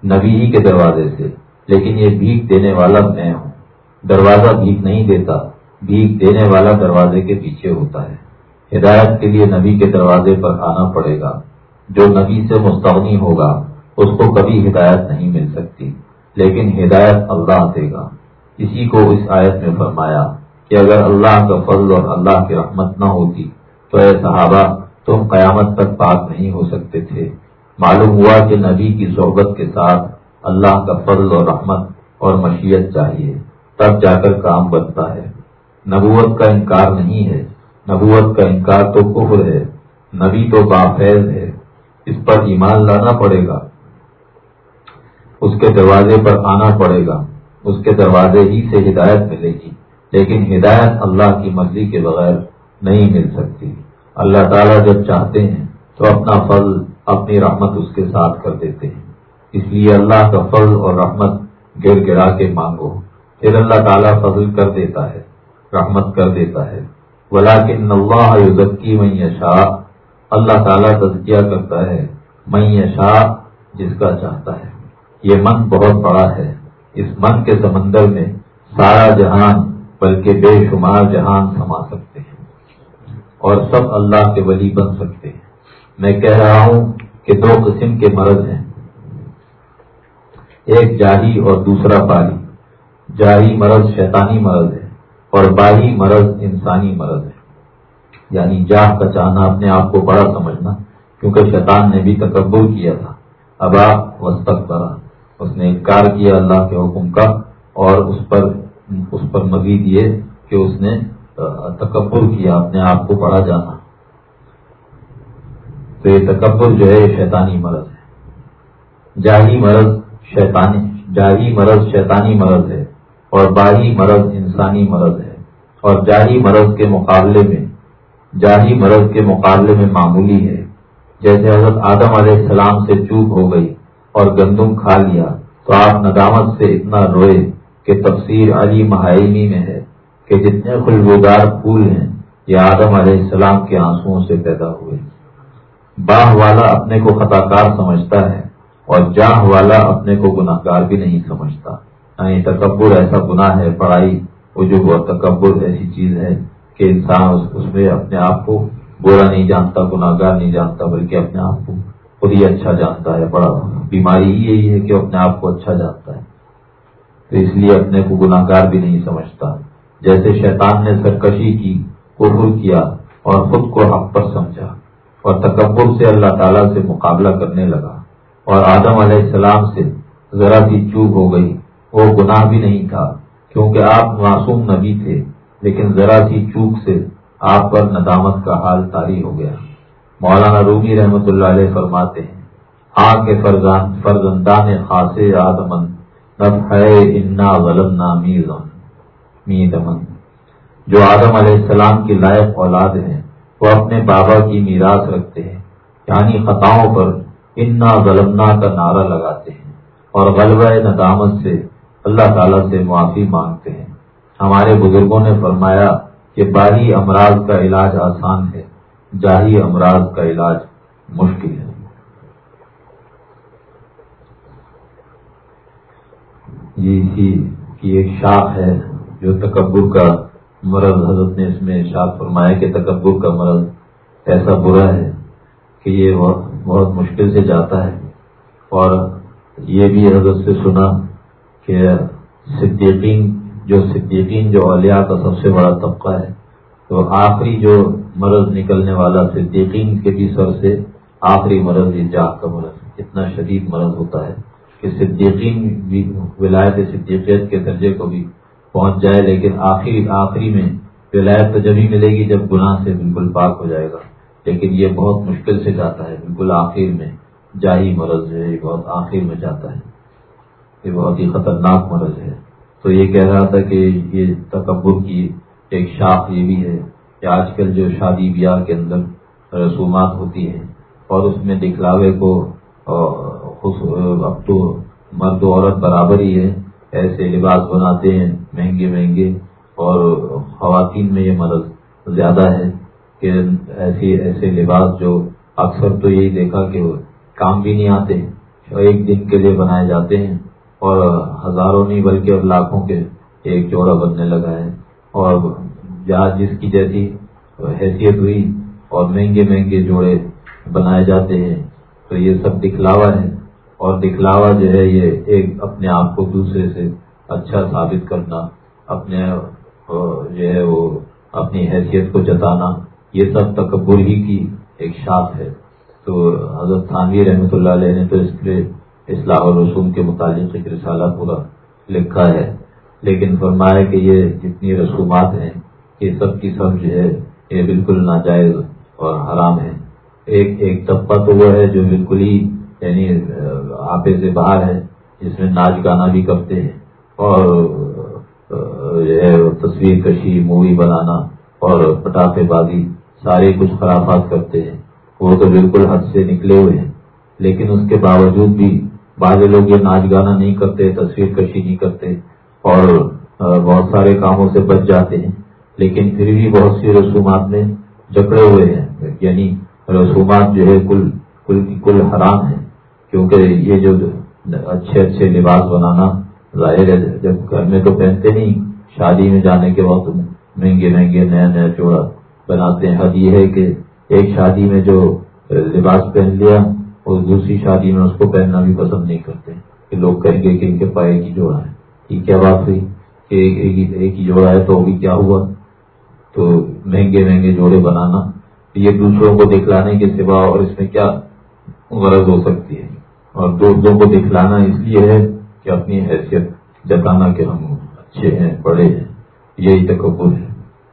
Speaker 1: نبی ہی کے دروازے سے، لیکن یہ بھیک دینے والا میں ہوں۔ دروازہ بھیک نہیں دیتا، بھیک دینے والا دروازے کے پیچھے ہوتا ہے۔ ہدایت کے لیے نبی کے دروازے پر آنا پڑے گا۔ جو نبی سے مستغنی ہوگا، اس کو کبھی ہدایت نہیں مل سکتی۔ لیکن ہدایت اللہ دے گا۔ اسی کو اس آیت میں فرمایا کہ اگر اللہ کا فضل اور اللہ کی رحمت نہ ہوتی، تو اے صحابہ، تم قیامت تک پاک نہیں ہو سکتے تھے۔ معلوم ہوا کہ نبی کی صحبت کے ساتھ اللہ کا فضل اور رحمت اور مشیت چاہیے۔ تب جا کر کام بنتا ہے۔ نبوت کا انکار نہیں ہے۔ نبوت کا انکار تو کفر ہے، نبی تو بافیض ہے، اس پر ایمان لانا پڑے گا۔ اس کے دروازے پر آنا پڑے گا۔ اس کے دروازے ہی سے ہدایت ملے گی، لیکن ہدایت اللہ کی مرضی کے بغیر نہیں مل سکتی۔ اللہ تعالیٰ جب چاہتے ہیں، تو اپنا فضل، اپنی رحمت اس کے ساتھ کر دیتے ہیں۔ اس لیے اللہ کا فضل اور رحمت گر گرا کے مانگو۔ پھر اللہ تعالیٰ فضل کر دیتا ہے، رحمت کر دیتا ہے۔ بلا کہ اللہ یوزکی میں شاہ اللہ تعالیٰ تزکیہ کرتا ہے میں شاہ جس کا چاہتا ہے۔ یہ من بہت بڑا ہے۔ اس من کے سمندر میں سارا جہان، بلکہ بے شمار جہان سما سکتے ہیں۔ اور سب اللہ کے ولی بن سکتے ہیں۔ میں کہہ رہا ہوں کہ دو قسم کے مرض ہیں۔ ایک جاہی اور دوسرا باری جاہی مرض شیطانی مرض ہے۔ اور باہی مرض انسانی مرض ہے۔ یعنی جاہ کا چاہنا اپنے آپ کو بڑا سمجھنا، کیونکہ شیطان نے بھی تکبر کیا تھا۔ اب آپ وسط برا اس نے انکار کیا اللہ کے حکم کا اور اس پر اس پر مزید یہ کہ اس نے تکبر کیا، اپنے آپ کو بڑا جانا۔ تو یہ تکبر جو ہے شیطانی مرض ہے۔ جاہی مرض شیطانی، جاہی مرض شیطانی مرض ہے۔ اور باہی مرض انسانی مرض ہے۔ اور جاہی مرض کے مقابلے میں جاہی مرض کے مقابلے میں معمولی ہے۔ جیسے حضرت آدم علیہ السلام سے چوک ہو گئی اور گندم کھا لیا، تو آپ ندامت سے اتنا روئے کہ تفسیر علی محائی میں ہے کہ جتنے خوشبودار پھول ہیں، یہ آدم علیہ السلام کے آنسو سے پیدا ہوئے۔ باہ والا اپنے کو خطا کار سمجھتا ہے اور جاہ والا اپنے کو گناہ گار بھی نہیں سمجھتا۔ یعنی تکبر ایسا گناہ ہے، پڑھائی وہ جو تکبر ایسی چیز ہے کہ انسان اس میں اپنے آپ کو برا نہیں جانتا گناگار نہیں جانتا، بلکہ اپنے آپ کو خود ہی اچھا جانتا ہے، بڑا بیماری ہی یہی ہے کہ اپنے آپ کو اچھا جانتا ہے۔ تو اس لیے اپنے کو گناگار بھی نہیں سمجھتا۔ جیسے شیطان نے سرکشی کی قبول کیا اور خود کو حق پر سمجھا اور تکبر سے اللہ تعالیٰ سے مقابلہ کرنے لگا اور آدم علیہ السلام سے ذرا سی چوک ہو گئی۔ وہ گناہ بھی نہیں تھا، کیونکہ آپ معصوم نبی تھے، لیکن ذرا سی چوک سے آپ پر ندامت کا حال تاری ہو گیا۔ مولانا رومی رحمت اللہ علیہ فرماتے ہیں آ کے فرزندان خاصے آدمن نب ہے انا غلط جو آدم علیہ السلام کی لائق اولاد ہیں، وہ اپنے بابا کی میراث رکھتے ہیں۔ یعنی خطاؤں پر انا غلطنا کا نعرہ لگاتے ہیں، اور غلبہ ندامت سے اللہ تعالیٰ سے معافی مانگتے ہیں۔ ہمارے بزرگوں نے فرمایا کہ باہی امراض کا علاج آسان ہے، جاہی امراض کا علاج مشکل ہے۔ یہ اسی کی ایک شاخ ہے جو تکبر کا مرض۔ حضرت نے اس میں شاخ فرمایا کہ تکبر کا مرض ایسا برا ہے کہ یہ بہت مشکل سے جاتا ہے۔ اور یہ بھی حضرت سے سنا کہ صدیقین، جو صدیقین، جو اولیاء کا سب سے بڑا طبقہ ہے، تو آخری جو مرض نکلنے والا صدیقین کے بھی سر سے آخری مرض یہ جاگ کا مرض اتنا شدید مرض ہوتا ہے کہ صدیقین بھی ولایت صدیقیت کے درجے کو بھی پہنچ جائے، لیکن آخری آخری میں ولایت تو جبھی ملے گی جب گناہ سے بالکل پاک ہو جائے گا۔ لیکن یہ بہت مشکل سے جاتا ہے، بالکل آخر میں جاہی مرض ہے، یہ بہت آخر میں جاتا ہے۔ یہ بہت ہی خطرناک مرض ہے۔ تو یہ کہہ رہا تھا کہ یہ تکبر کی ایک شاخ یہ بھی ہے کہ آج کل جو شادی بیاہ کے اندر رسومات ہوتی ہیں اور اس میں دکھلاوے کو اب تو مرد و عورت برابر ہی ہے، ایسے لباس بناتے ہیں مہنگے مہنگے اور خواتین میں یہ مرض زیادہ ہے کہ ایسی، ایسے لباس جو اکثر تو یہی دیکھا کہ کام بھی نہیں آتے ایک دن کے لیے بنائے جاتے ہیں۔ اور ہزاروں نہیں بلکہ اب لاکھوں کے ایک جوڑا بننے لگا ہے۔ اور جہاں جس کی جیسی حیثیت ہوئی اور مہنگے مہنگے جوڑے بنائے جاتے ہیں، تو یہ سب دکھلاوا ہے۔ اور دکھلاوا جو ہے، یہ ایک اپنے آپ کو دوسرے سے اچھا ثابت کرنا، اپنے، جو ہے، وہ اپنی حیثیت کو جتانا، یہ سب تکبر ہی کی ایک شاخ ہے۔ تو حضرت خانوی رحمۃ اللہ علیہ نے تو اس لیے اصلاح و رسوم کے متعلق ایک رسالہ پورا لکھا ہے۔ لیکن فرمایا کہ یہ جتنی رسومات ہیں، یہ سب کی سب جو ہے، یہ بالکل ناجائز اور حرام ہے ایک ایک طبقہ تو وہ ہے جو بالکل ہی یعنی آپے سے باہر ہے، جس میں ناچ گانا بھی کرتے ہیں۔ اور جو ہے، تصویر کشی، مووی بنانا اور پٹاخے بازی، سارے کچھ خرافات کرتے ہیں۔ وہ تو بالکل حد سے نکلے ہوئے ہیں۔ لیکن اس کے باوجود بھی بعض لوگ یہ ناچ گانا نہیں کرتے، تصویر کشی نہیں کرتے اور بہت سارے کاموں سے بچ جاتے ہیں۔ لیکن پھر بھی بہت سی رسومات میں جکڑے ہوئے ہیں۔ یعنی رسومات جو ہے، کل کل کی کل حرام ہے کیونکہ یہ جو اچھے اچھے لباس بنانا ظاہر ہے، جب گھر میں تو پہنتے نہیں، شادی میں جانے کے بعد مہنگے مہنگے، نیا نیا چوڑا بناتے ہیں۔ حد یہ ہے کہ ایک شادی میں جو لباس پہن لیا اور دوسری شادی میں اس کو پہننا بھی پسند نہیں کرتے کہ لوگ کہیں گے کہ ان کے پائے کی جوڑا ہے۔ یہ کیا بات ہوئی کہ ایک ہی جوڑا ہے تو ابھی کیا ہوا؟ تو مہنگے مہنگے جوڑے بنانا، یہ دوسروں کو دکھلانے کے سوا اور اس میں کیا غرض ہو سکتی ہے؟ اور دوستوں کو دکھلانا اس لیے ہے کہ اپنی حیثیت جتانا کہ ہم اچھے ہیں، بڑے ہیں، یہی تکبر ہے۔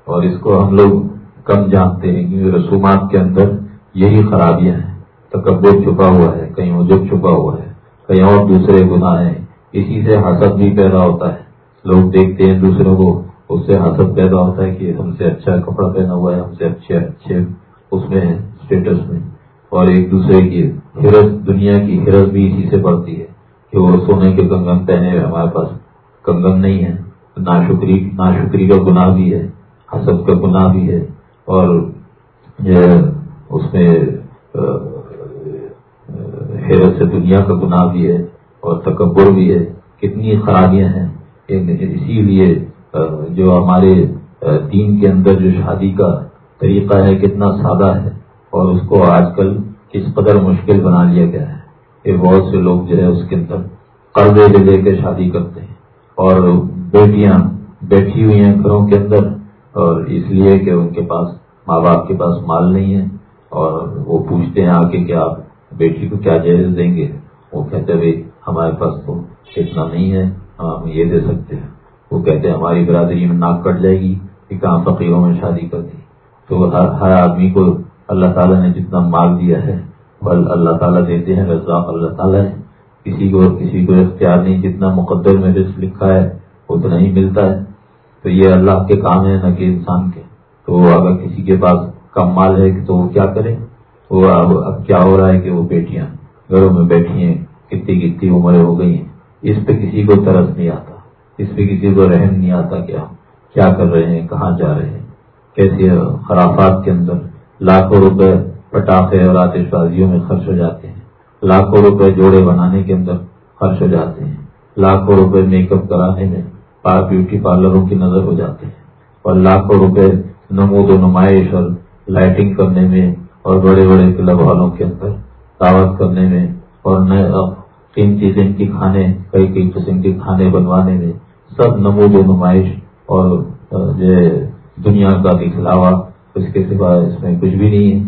Speaker 1: اور اس کو ہم لوگ کم جانتے ہیں کیونکہ رسومات کے اندر یہی خرابیاں ہیں۔ تکبر چھپا ہوا ہے، کہیں عجب چھپا ہوا ہے، کہیں اور دوسرے گناہ ہیں۔ اسی سے حسد بھی پیدا ہوتا ہے۔ لوگ دیکھتے ہیں دوسروں کو، اس سے حسد پیدا ہوتا ہے کہ ہم سے اچھا کپڑا پہنا ہوا ہے، ہم سے اچھے اچھے اس میں اسٹیٹس میں۔ اور ایک دوسرے کی ہرس دنیا کی ہرس بھی اسی سے بڑھتی ہے کہ وہ سونے کے کنگن پہنے ہمارے پاس کنگن نہیں ہے ناشکری ناشکری کا گناہ بھی ہے، حسد کا گناہ بھی ہے۔ اور اس میں حیرت سے دنیا کا گناہ بھی ہے اور تکبر بھی ہے۔ کتنی خرابیاں ہیں۔ اسی لیے جو ہمارے دین کے اندر جو شادی کا طریقہ ہے، کتنا سادہ ہے۔ اور اس کو آج کل کس قدر مشکل بنا لیا گیا ہے۔ کہ بہت سے لوگ جو ہے، اس کے اندر قرضے لے لے کے شادی کرتے ہیں۔ اور بیٹیاں بیٹھی ہوئی ہیں گھروں کے اندر، اور اس لیے کہ ان کے پاس ماں باپ کے پاس مال نہیں ہے۔ اور وہ پوچھتے ہیں آ کے کہ آپ بیٹی کو کیا جہیز دیں گے؟ وہ کہتے بھائی، ہمارے پاس تو اتنا نہیں ہے، ہم یہ دے سکتے ہیں۔ وہ کہتے ہیں، ہماری برادری میں ناک کٹ جائے گی کہ کہاں فقیروں میں شادی کر دی؟ تو ہر ہر آدمی کو اللہ تعالیٰ نے جتنا مال دیا ہے وہ اللہ تعالیٰ دیتے ہیں، رزاق اللہ تعالیٰ ہے۔ کسی کو کسی کو اختیار نہیں، جتنا مقدر میں رزق لکھا ہے اتنا ہی ملتا ہے۔ تو یہ اللہ کے کام ہے نہ کہ انسان کے۔ تو اگر کسی کے پاس کم مال ہے تو وہ کیا کرے؟ وہ اب اب کیا ہو رہا ہے کہ وہ بیٹیاں گھروں میں بیٹھی ہیں، کتنی کتنی عمریں ہو گئی ہیں۔ اس پہ کسی کو ترس نہیں آتا۔ اس پہ کسی کو رحم نہیں آتا کیا کیا کر رہے ہیں، کہاں جا رہے ہیں۔ کیسے خرافات کے اندر لاکھوں روپے پٹاخے اور آتش بازیوں میں خرچ ہو جاتے ہیں۔ لاکھوں روپے جوڑے بنانے کے اندر خرچ ہو جاتے ہیں۔ لاکھوں روپے میک اپ کرانے میں پار بیوٹی پارلروں کی نظر ہو جاتے ہیں۔ اور لاکھوں روپے نمود و نمائش اور لائٹنگ کرنے میں اور بڑے بڑے کلب والوں کے اندر دعوت کرنے میں اور نئے قیمتی دن کی کھانے، کئی کئی قسم کے کھانے بنوانے میں سب نمود و نمائش اور جو دنیا کا دکھلاوا اس کے سوا اس میں کچھ بھی نہیں ہے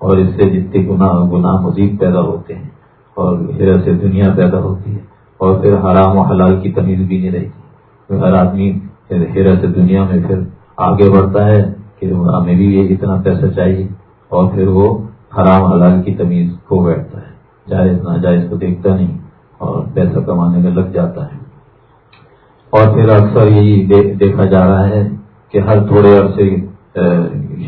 Speaker 1: اور اس سے جتنے گناہ گناہ مزید پیدا ہوتے ہیں اور ہر سے دنیا پیدا ہوتی ہے اور پھر حرام و حلال کی تمیز بھی نہیں رہتی۔ ہر آدمی ہر سے دنیا میں پھر آگے بڑھتا ہے کہ ہمیں بھی یہ اتنا پیسہ چاہیے۔ اور پھر وہ حرام حلال کی تمیز کھو بیٹھتا ہے۔ جائز، ناجائز کو دیکھتا نہیں اور پیسہ کمانے میں لگ جاتا ہے۔ اور پھر اکثر یہی دیکھا جا رہا ہے کہ ہر تھوڑے عرصے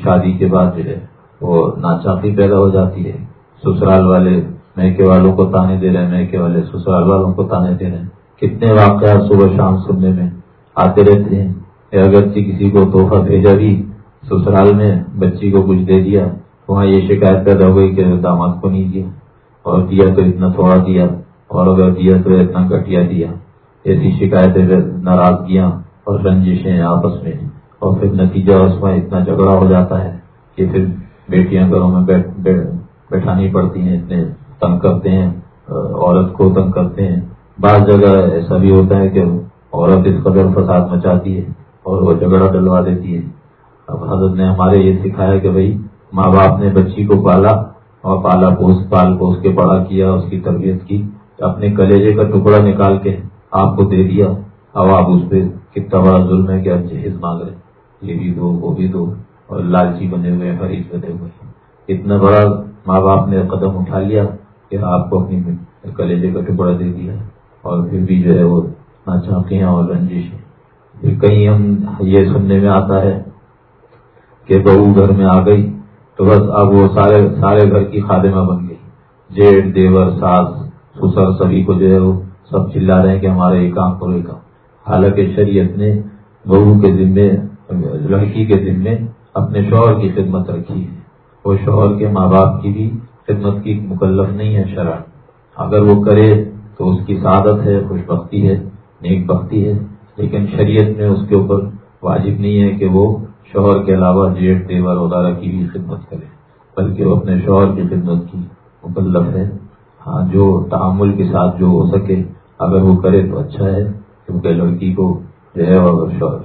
Speaker 1: شادی کے بعد جو ہے وہ ناچاقی پیدا ہو جاتی ہے۔ سسرال والے میکے والوں کو تانے دے رہے ہیں میکے والے سسرال والوں کو تانے دے رہے ہیں۔ کتنے واقعات صبح شام سننے میں آتے رہتے ہیں۔ اگر کسی کو تحفہ بھیجا بھی، سسرال میں بچی کو کچھ دے دیا وہاں یہ شکایت پیدا ہو گئی کہ داماد کو نہیں دیا اور دیا تو اتنا تھوڑا دیا اور اگر دیا تو اتنا گٹیا دیا۔ ایسی شکایتیں ناراضگیاں اور رنجشیں آپس میں۔ اور پھر نتیجہ اس میں اتنا جھگڑا ہو جاتا ہے کہ پھر بیٹیاں گھروں میں بیٹھانی پڑتی ہیں، اتنے تنگ کرتے ہیں، عورت کو تنگ کرتے ہیں۔ بعض جگہ ایسا بھی ہوتا ہے کہ عورت اس قدر فساد مچاتی ہے اور وہ جھگڑا ڈلوا دیتی ہے۔ اب حضرت نے ہمارے یہ سکھایا کہ بھائی ماں باپ نے بچی کو پالا اور پالا پوس پال کو اس کے بڑا کیا، اس کی تربیت کی۔ اپنے کلیجے کا ٹکڑا نکال کے آپ کو دے دیا۔ اب آپ اس پہ کتنا بڑا ظلم ہے کہ آپ جہیز مانگ رہے یہ بھی دو، وہ بھی دو۔ اور لالچی بنے ہوئے حریف بنے ہوئے اتنا بڑا ماں باپ نے قدم اٹھا لیا کہ آپ کو اپنی کلیجے کا ٹکڑا دے دیا اور پھر بھی جو ہے وہ نہ ہیں اور رنجش ہے پھر کہیں ہم یہ سننے میں آتا ہے کہ بہو گھر میں آ گئی۔ تو بس اب وہ سارے سارے گھر کی خادمہ بن گئی۔ جیٹ دیور، ساس، سسر سبھی کو جو ہے وہ سب چلا رہے ہیں کہ ہمارا یہ کام کرو یہ کام۔ حالانکہ شریعت نے بہو کے ذمے، لڑکی کے ذمے اپنے شوہر کی خدمت رکھی ہے۔ وہ شوہر کے ماں باپ کی بھی خدمت کی مکلف نہیں ہے شرح اگر وہ کرے تو اس کی سعادت ہے خوش بختی ہے، نیک بختی ہے، لیکن شریعت میں اس کے اوپر واجب نہیں ہے کہ وہ شوہر کے علاوہ جیٹ دیور وغیرہ کی بھی خدمت کرے، بلکہ وہ اپنے شوہر کی خدمت کی مطلب ہے۔ ہاں جو تعامل کے ساتھ جو ہو سکے، اگر وہ کرے تو اچھا ہے، کیونکہ لڑکی کو جو ہے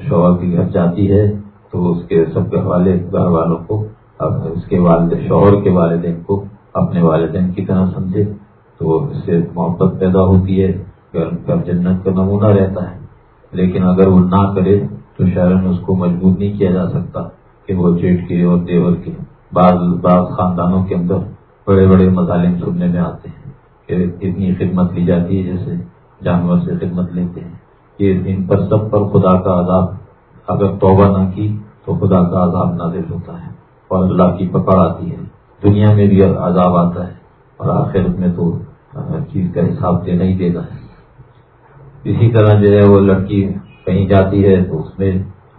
Speaker 1: شوہر کے گھر جاتی ہے، تو اس کے سب کے حوالے گھر والوں کو اس کے والد، شوہر کے والدین کو اپنے والدین کی طرح سمجھے، تو اس سے محبت پیدا ہوتی ہے۔ گھر جنت کا نمونہ رہتا ہے۔ لیکن اگر وہ نہ کرے تو شہر اس کو مجبور نہیں کیا جا سکتا کہ وہ جیٹ کے اور دیور کے بعض بعض خاندانوں کے اندر بڑے بڑے مظالم سننے میں آتے ہیں کہ اتنی خدمت لی جاتی ہے جیسے جانور سے خدمت لیتے ہیں۔ یہ ان پر سب پر خدا کا عذاب اگر توبہ نہ کی تو خدا کا عذاب نازل ہوتا ہے اور اللہ کی پکڑ آتی ہے۔ دنیا میں بھی عذاب آتا ہے اور آخرت میں تو ہر چیز کا حساب دینا ہی دینا ہے۔ اسی طرح جو ہے وہ لڑکی کہیں جاتی ہے تو اس میں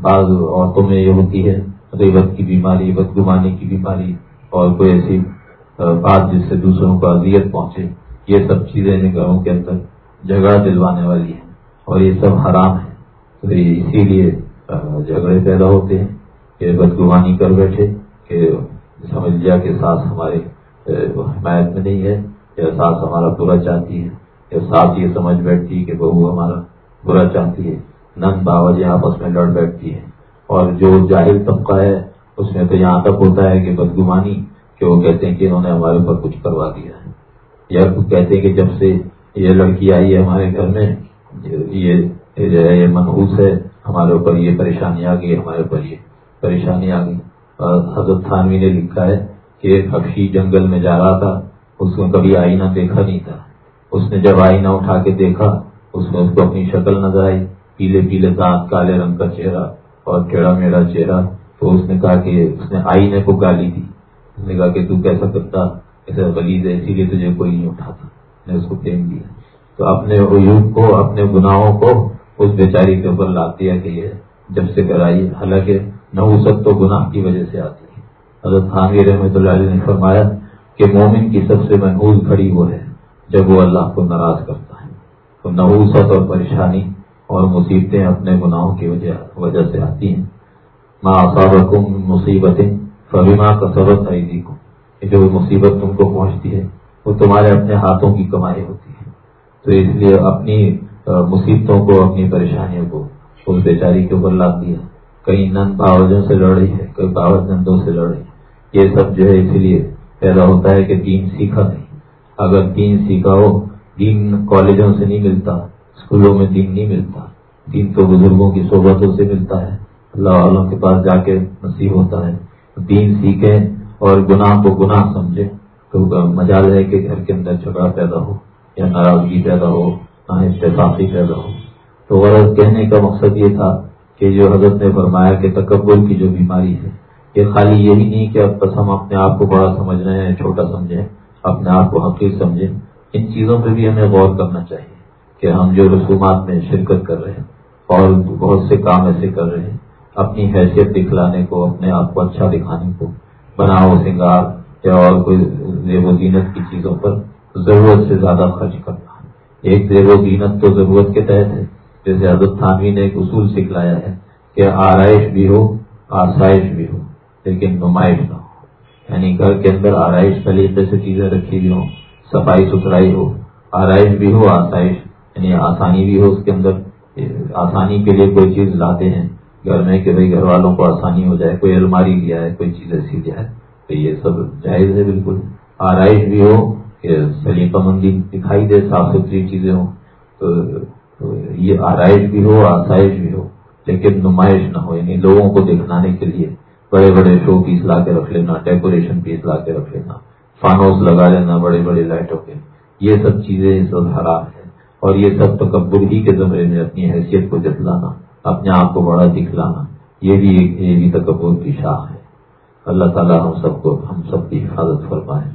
Speaker 1: بعض عورتوں میں یہ ہوتی ہے، غیبت کی بیماری، بدگمانی کی بیماری اور کوئی ایسی بات جس سے دوسروں کو اذیت پہنچے، یہ سب چیزیں گھروں کے اندر جھگڑا دلوانے والی ہیں اور یہ سب حرام ہے تو اسی لیے جھگڑے پیدا ہوتے ہیں کہ بدگمانی کر بیٹھے، کہ سمجھ لیا کہ ساس ہمارے حمایت میں نہیں ہے، یا ساس ہمارا برا چاہتی ہے، یا ساس یہ سمجھ بیٹھتی ہے کہ بہو ہمارا برا چاہتی ہے۔ نن باوجہ آپس میں لڑ بیٹھتی ہے۔ اور جو جاہل طبقہ ہے، اس میں تو یہاں تک ہوتا ہے کہ بدگمانی، کہ وہ کہتے ہیں کہ انہوں نے ہمارے اوپر کچھ کروا دیا ہے۔ یا کہتے ہیں کہ جب سے یہ لڑکی آئی ہے ہمارے گھر میں، یہ جو ہے، یہ منحوس ہے، ہمارے اوپر یہ پریشانی آ گئی، ہمارے اوپر یہ پریشانی آ گئی۔ حضرت تھانوی نے لکھا ہے کہ ایک حقشی جنگل میں جا رہا تھا، اس کو کبھی آئینہ دیکھا نہیں تھا۔ اس نے جب آئینہ اٹھا کے دیکھا، اس میں اس کو اپنی شکل نظر آئی۔ پیلے پیلے دانت، کالے رنگ کا چہرہ اور ٹیڑھا میڑا چہرہ۔ تو اس نے کہا کہ اس نے آئینے کو گالی دی۔ اس نے کہا کہ تو کیسا کرتا ایسا غلیز ہے، اسی لیے تجھے کوئی نہیں اٹھاتا۔ نے اس کو پھینک دیا۔ تو اپنے عیوب کو، اپنے گناہوں کو اس بیچاری کے اوپر لاتی دیا کہ یہ جب سے کرائی حالانکہ نوسط تو گناہ کی وجہ سے آتی ہے۔ حضرت خانوی رحمۃ اللہ علیہ نے فرمایا کہ مومن کی سب سے محبوظ گھڑی وہ ہے، جب وہ اللہ کو ناراض کرتا ہے۔ تو نوسط اور پریشانی اور مصیبتیں اپنے گناہوں کی وجہ وجہ سے آتی ہیں۔ ماں صابقم مصیبت فبیما کا سبق آئی کو جو مصیبت تم کو پہنچتی ہے، وہ تمہارے اپنے ہاتھوں کی کمائی ہوتی ہے۔ تو اس لیے اپنی مصیبتوں کو، اپنی پریشانیوں کو اس بیچاری کے اوپر لاد دیا۔ کئی نند باوجوں سے لڑ رہی ہے کئی باوج نندوں سے لڑ رہی ہے۔ یہ سب جو ہے اسی لیے پیدا ہوتا ہے کہ دین سیکھا نہیں۔ اگر دین سیکھا ہو، دین کالجوں سے نہیں ملتا۔ اسکولوں میں دین نہیں ملتا۔ دین تو بزرگوں کی صحبتوں سے ملتا ہے۔ اللہ عالم کے پاس جا کے نصیب ہوتا ہے۔ دین سیکھے اور گناہ کو گناہ سمجھے تو مجال ہے کہ گھر کے اندر جھگڑا پیدا ہو یا ناراضگی پیدا ہو، نہ اتفاقی پیدا ہو۔ تو غرض کہنے کا مقصد یہ تھا کہ جو حضرت نے فرمایا کہ تکبر کی جو بیماری ہے، یہ خالی یہی نہیں کہ اب بس ہم اپنے آپ کو بڑا سمجھ رہے ہیں، چھوٹا سمجھیں، اپنے آپ کو حقیق سمجھیں۔ ان چیزوں پہ بھی ہمیں غور کرنا چاہیے۔ کہ ہم جو رسومات میں شرکت کر رہے ہیں اور بہت سے کام ایسے کر رہے ہیں، اپنی حیثیت دکھلانے کو، اپنے آپ کو اچھا دکھانے کو، بناؤ، سنگار یا اور کوئی زیب و زینت کی چیزوں پر ضرورت سے زیادہ خرچ کرنا۔ ایک زیب و زینت تو ضرورت کے تحت ہے۔ جیسے حضرت تھانوی نے ایک اصول سکھلایا ہے کہ آرائش بھی ہو، آسائش بھی ہو، لیکن نمائش نہ ہو۔ یعنی گھر کے اندر آرائش طریقے سے چیزیں رکھی ہوئی ہوں، صفائی ستھرائی ہو، آرائش بھی ہو، آسائش یعنی آسانی بھی ہو اس کے اندر آسانی کے لیے کوئی چیز لاتے ہیں، گھر میں کہ بھائی گھر والوں کو آسانی ہو جائے، کوئی الماری لیا ہے، کوئی چیز ایسی لیا ہے، تو یہ سب جائز ہے بالکل۔ آرائش بھی ہو کہ سلیقہ مندی دکھائی دے، صاف ستھری چیزیں ہوں، تو یہ آرائش بھی ہو، آسائش بھی ہو، لیکن نمائش نہ ہو یعنی لوگوں کو دکھلانے کے لیے بڑے بڑے شو پیس لا کے رکھ لینا، ڈیکوریشن پیس لا کے رکھ لینا، فانوس لگا لینا، بڑے بڑے لائٹوں کے۔ یہ سب چیزیں سب حرام ہے اور یہ سب تکبر ہی کے زمرے میں اپنی حیثیت کو جتلانا، اپنے آپ کو بڑا دکھلانا، یہ بھی ایک یہ بھی تکبر کی شاہ ہے۔ اللہ تعالیٰ ہم سب کو، ہم سب کی حفاظت فرمائے۔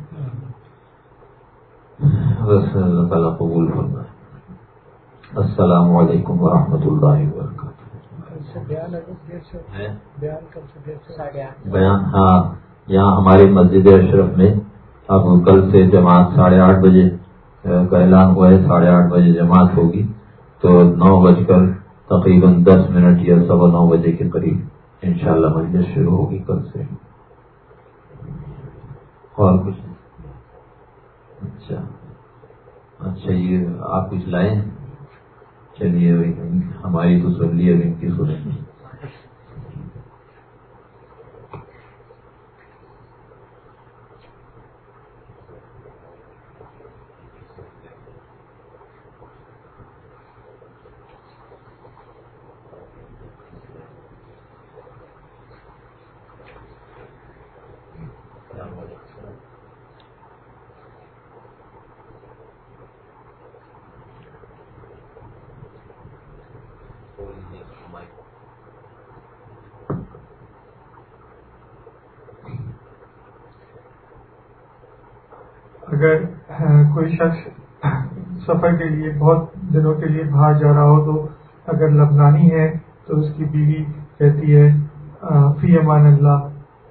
Speaker 1: بس اللہ تعالیٰ قبول فرمائے۔ السلام علیکم ورحمۃ اللہ وبرکاتہ۔ بیان ہاں یہاں ہماری مسجد اشرف میں اب کل سے جماعت ساڑھے آٹھ بجے کا اعلان ہوا ہے ساڑھے آٹھ بجے جماعت ہوگی، تو نو بج کر تقریباً دس منٹ یا سوا نو بجے کے قریب انشاءاللہ مجلس شروع ہوگی کل سے۔ اور کچھ اچھا۔ اچھا یہ آپ کچھ لائیں۔ چلیے، ہماری تو سن لی اب ان کی سنیں
Speaker 2: اگر کوئی شخص سفر کے لیے بہت دنوں کے لیے باہر جا رہا ہو تو اگر لبنانی ہے تو اس کی بیوی کہتی ہے فی امان اللہ۔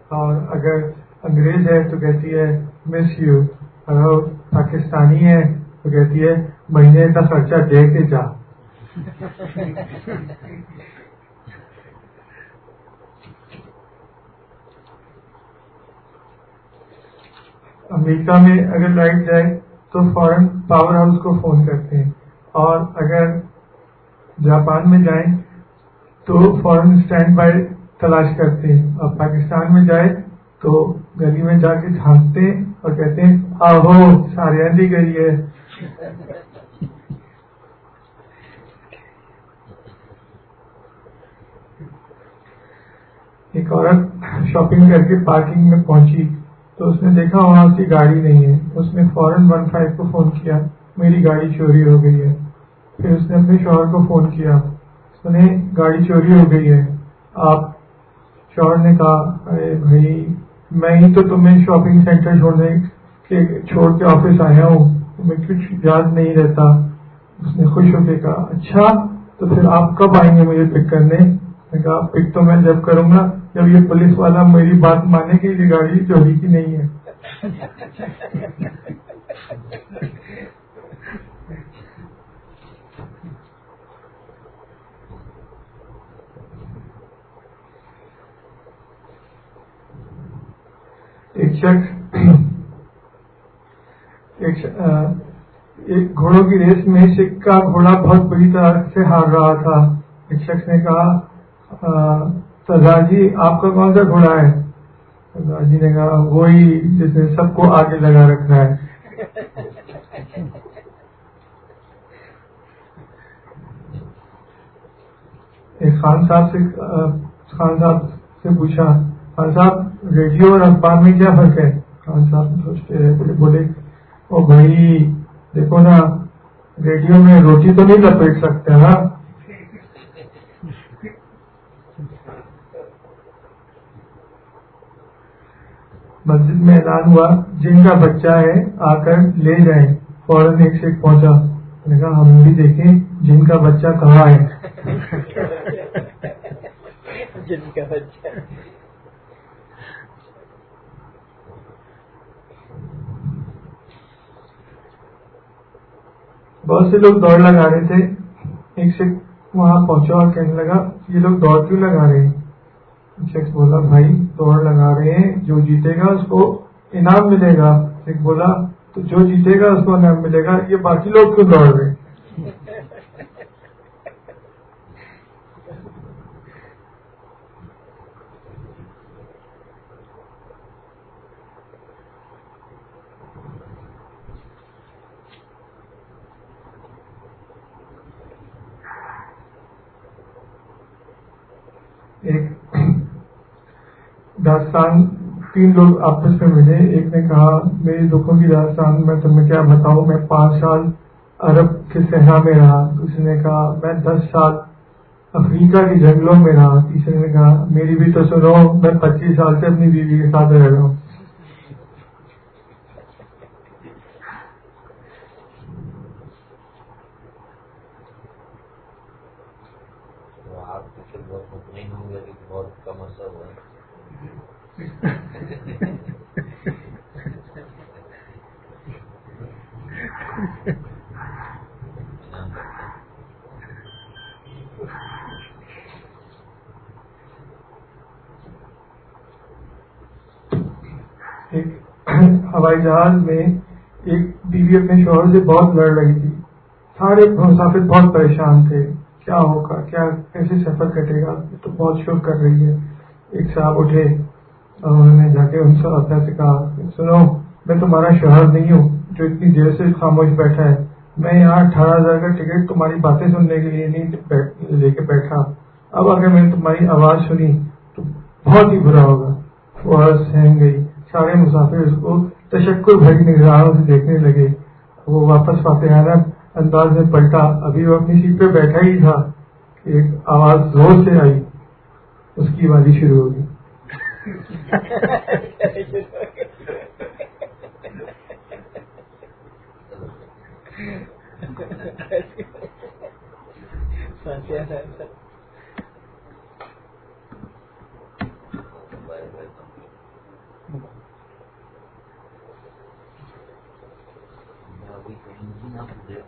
Speaker 2: اور اگر انگریز ہے تو کہتی ہے، مس یو۔ اور پاکستانی ہے تو کہتی ہے، مہینے کا خرچہ دے کے جا۔ امریکہ میں اگر لائٹ جائے تو فوراً پاور ہاؤس کو فون کرتے ہیں۔ اور اگر جاپان میں جائیں تو فوراً اسٹینڈ بائی تلاش کرتے ہیں۔ اور پاکستان میں جائے تو گلی میں جا کے جھانکتے ہیں اور کہتے ہیں، آہو سارے دی گئی ہے۔ ایک عورت شاپنگ کر کے پارکنگ میں پہنچی۔ تو اس نے دیکھا وہاں اس کی گاڑی نہیں ہے۔ اس نے فوراً ون فائیو کو فون کیا۔ میری گاڑی چوری ہو گئی ہے۔ پھر اس نے اپنے شوہر کو فون کیا۔ انہیں گاڑی چوری ہو گئی ہے۔ آپ، شوہر نے کہا، ارے بھائی، میں ہی تو تمہیں شاپنگ سینٹر چھوڑنے کے، چھوڑ کے آفس آیا ہوں۔ تمہیں کچھ یاد نہیں رہتا۔ اس نے خوش ہو کے کہا اچھا تو پھر آپ کب آئیں گے مجھے پک کرنے؟ میں کہا پک تو میں جب کروں گا، جب یہ پولیس والا میری بات مانے کہ یہ گاڑی چوری کی نہیں ہے۔ ایک شخص ایک گھوڑوں کی ریس میں سکہ گھوڑا بہت بری طرح سے ہار رہا تھا۔ ایک شخص نے کہا سردار جی آپ کا کون سا گھوڑا ہے؟ سردار جی نے کہا، وہی جس نے سب کو آگے لگا رکھا ہے۔ ایک خان صاحب سے خان صاحب سے پوچھا، خان صاحب، ریڈیو اور اخبار میں کیا فرق ہے؟ خان صاحب سوچتے رہے بولے، او بھائی، دیکھو نا، ریڈیو میں روٹی تو نہیں لپیٹ سکتے ہاں؟ مسجد میں اعلان ہوا۔ جن کا بچہ ہے آ کر لے جائیں فوراً ایک سے ایک پہنچا نے کہا ہم بھی دیکھیں جن کا بچہ کہاں ہے۔ جن کا بچہ۔ بہت سے لوگ دوڑ لگا رہے تھے۔ ایک سے وہاں پہنچا اور کہنے لگا یہ لوگ دوڑ کیوں لگا رہے ہیں؟ شخص بولا، بھائی، دوڑ لگا رہے ہیں، جو جیتے گا اس کو انعام ملے گا۔ ایک بولا، تو جو جیتے گا اس کو انعام ملے گا، یہ باقی لوگ کیوں دوڑ رہے ایک داستان تین لوگ آپس میں ملے۔ ایک نے کہا میری دکھوں کی داستان میں تمہیں کیا بتاؤں؟ میں پانچ سال عرب کے صحرا میں رہا۔ دوسرے نے کہا، میں دس سال افریقہ کے جنگلوں میں رہا۔ تیسرے نے کہا، میری بھی تو سنو، میں پچیس سال سے اپنی بیوی کے ساتھ رہ رہا ہوں۔ بہت کم اثر ہوا ہوائی جہاز میں ایک بیوی اپنے شوہر سے بہت لڑ رہی تھی۔ سارے مسافر بہت پریشان تھے۔ کیا ہوگا؟ کیا کیسے سفر کٹے گا؟ تو بہت شور کر رہی ہے۔ ایک صاحب اٹھے۔ انہوں نے جا کے ان سے سے کہا سنو، میں تمہارا شوہر نہیں ہوں، جو اتنی دیر سے خاموش بیٹھا ہے۔ میں یہاں اٹھارہ ہزار کا ٹکٹ تمہاری باتیں سننے کے لیے نہیں لے کے بیٹھا۔ اب اگر میں نے تمہاری آواز سنی تو بہت ہی برا ہوگا۔ وہ سہن گئی۔ سارے مسافر اس کو تشکر بھری نگرانوں سے دیکھنے لگے۔ وہ واپس فاتحانہ انداز میں پلٹا۔ ابھی وہ اپنی سیٹ پہ بیٹھا ہی تھا۔ ایک آواز زور سے آئی۔ اس کی وادی شروع ہوگی
Speaker 1: we bring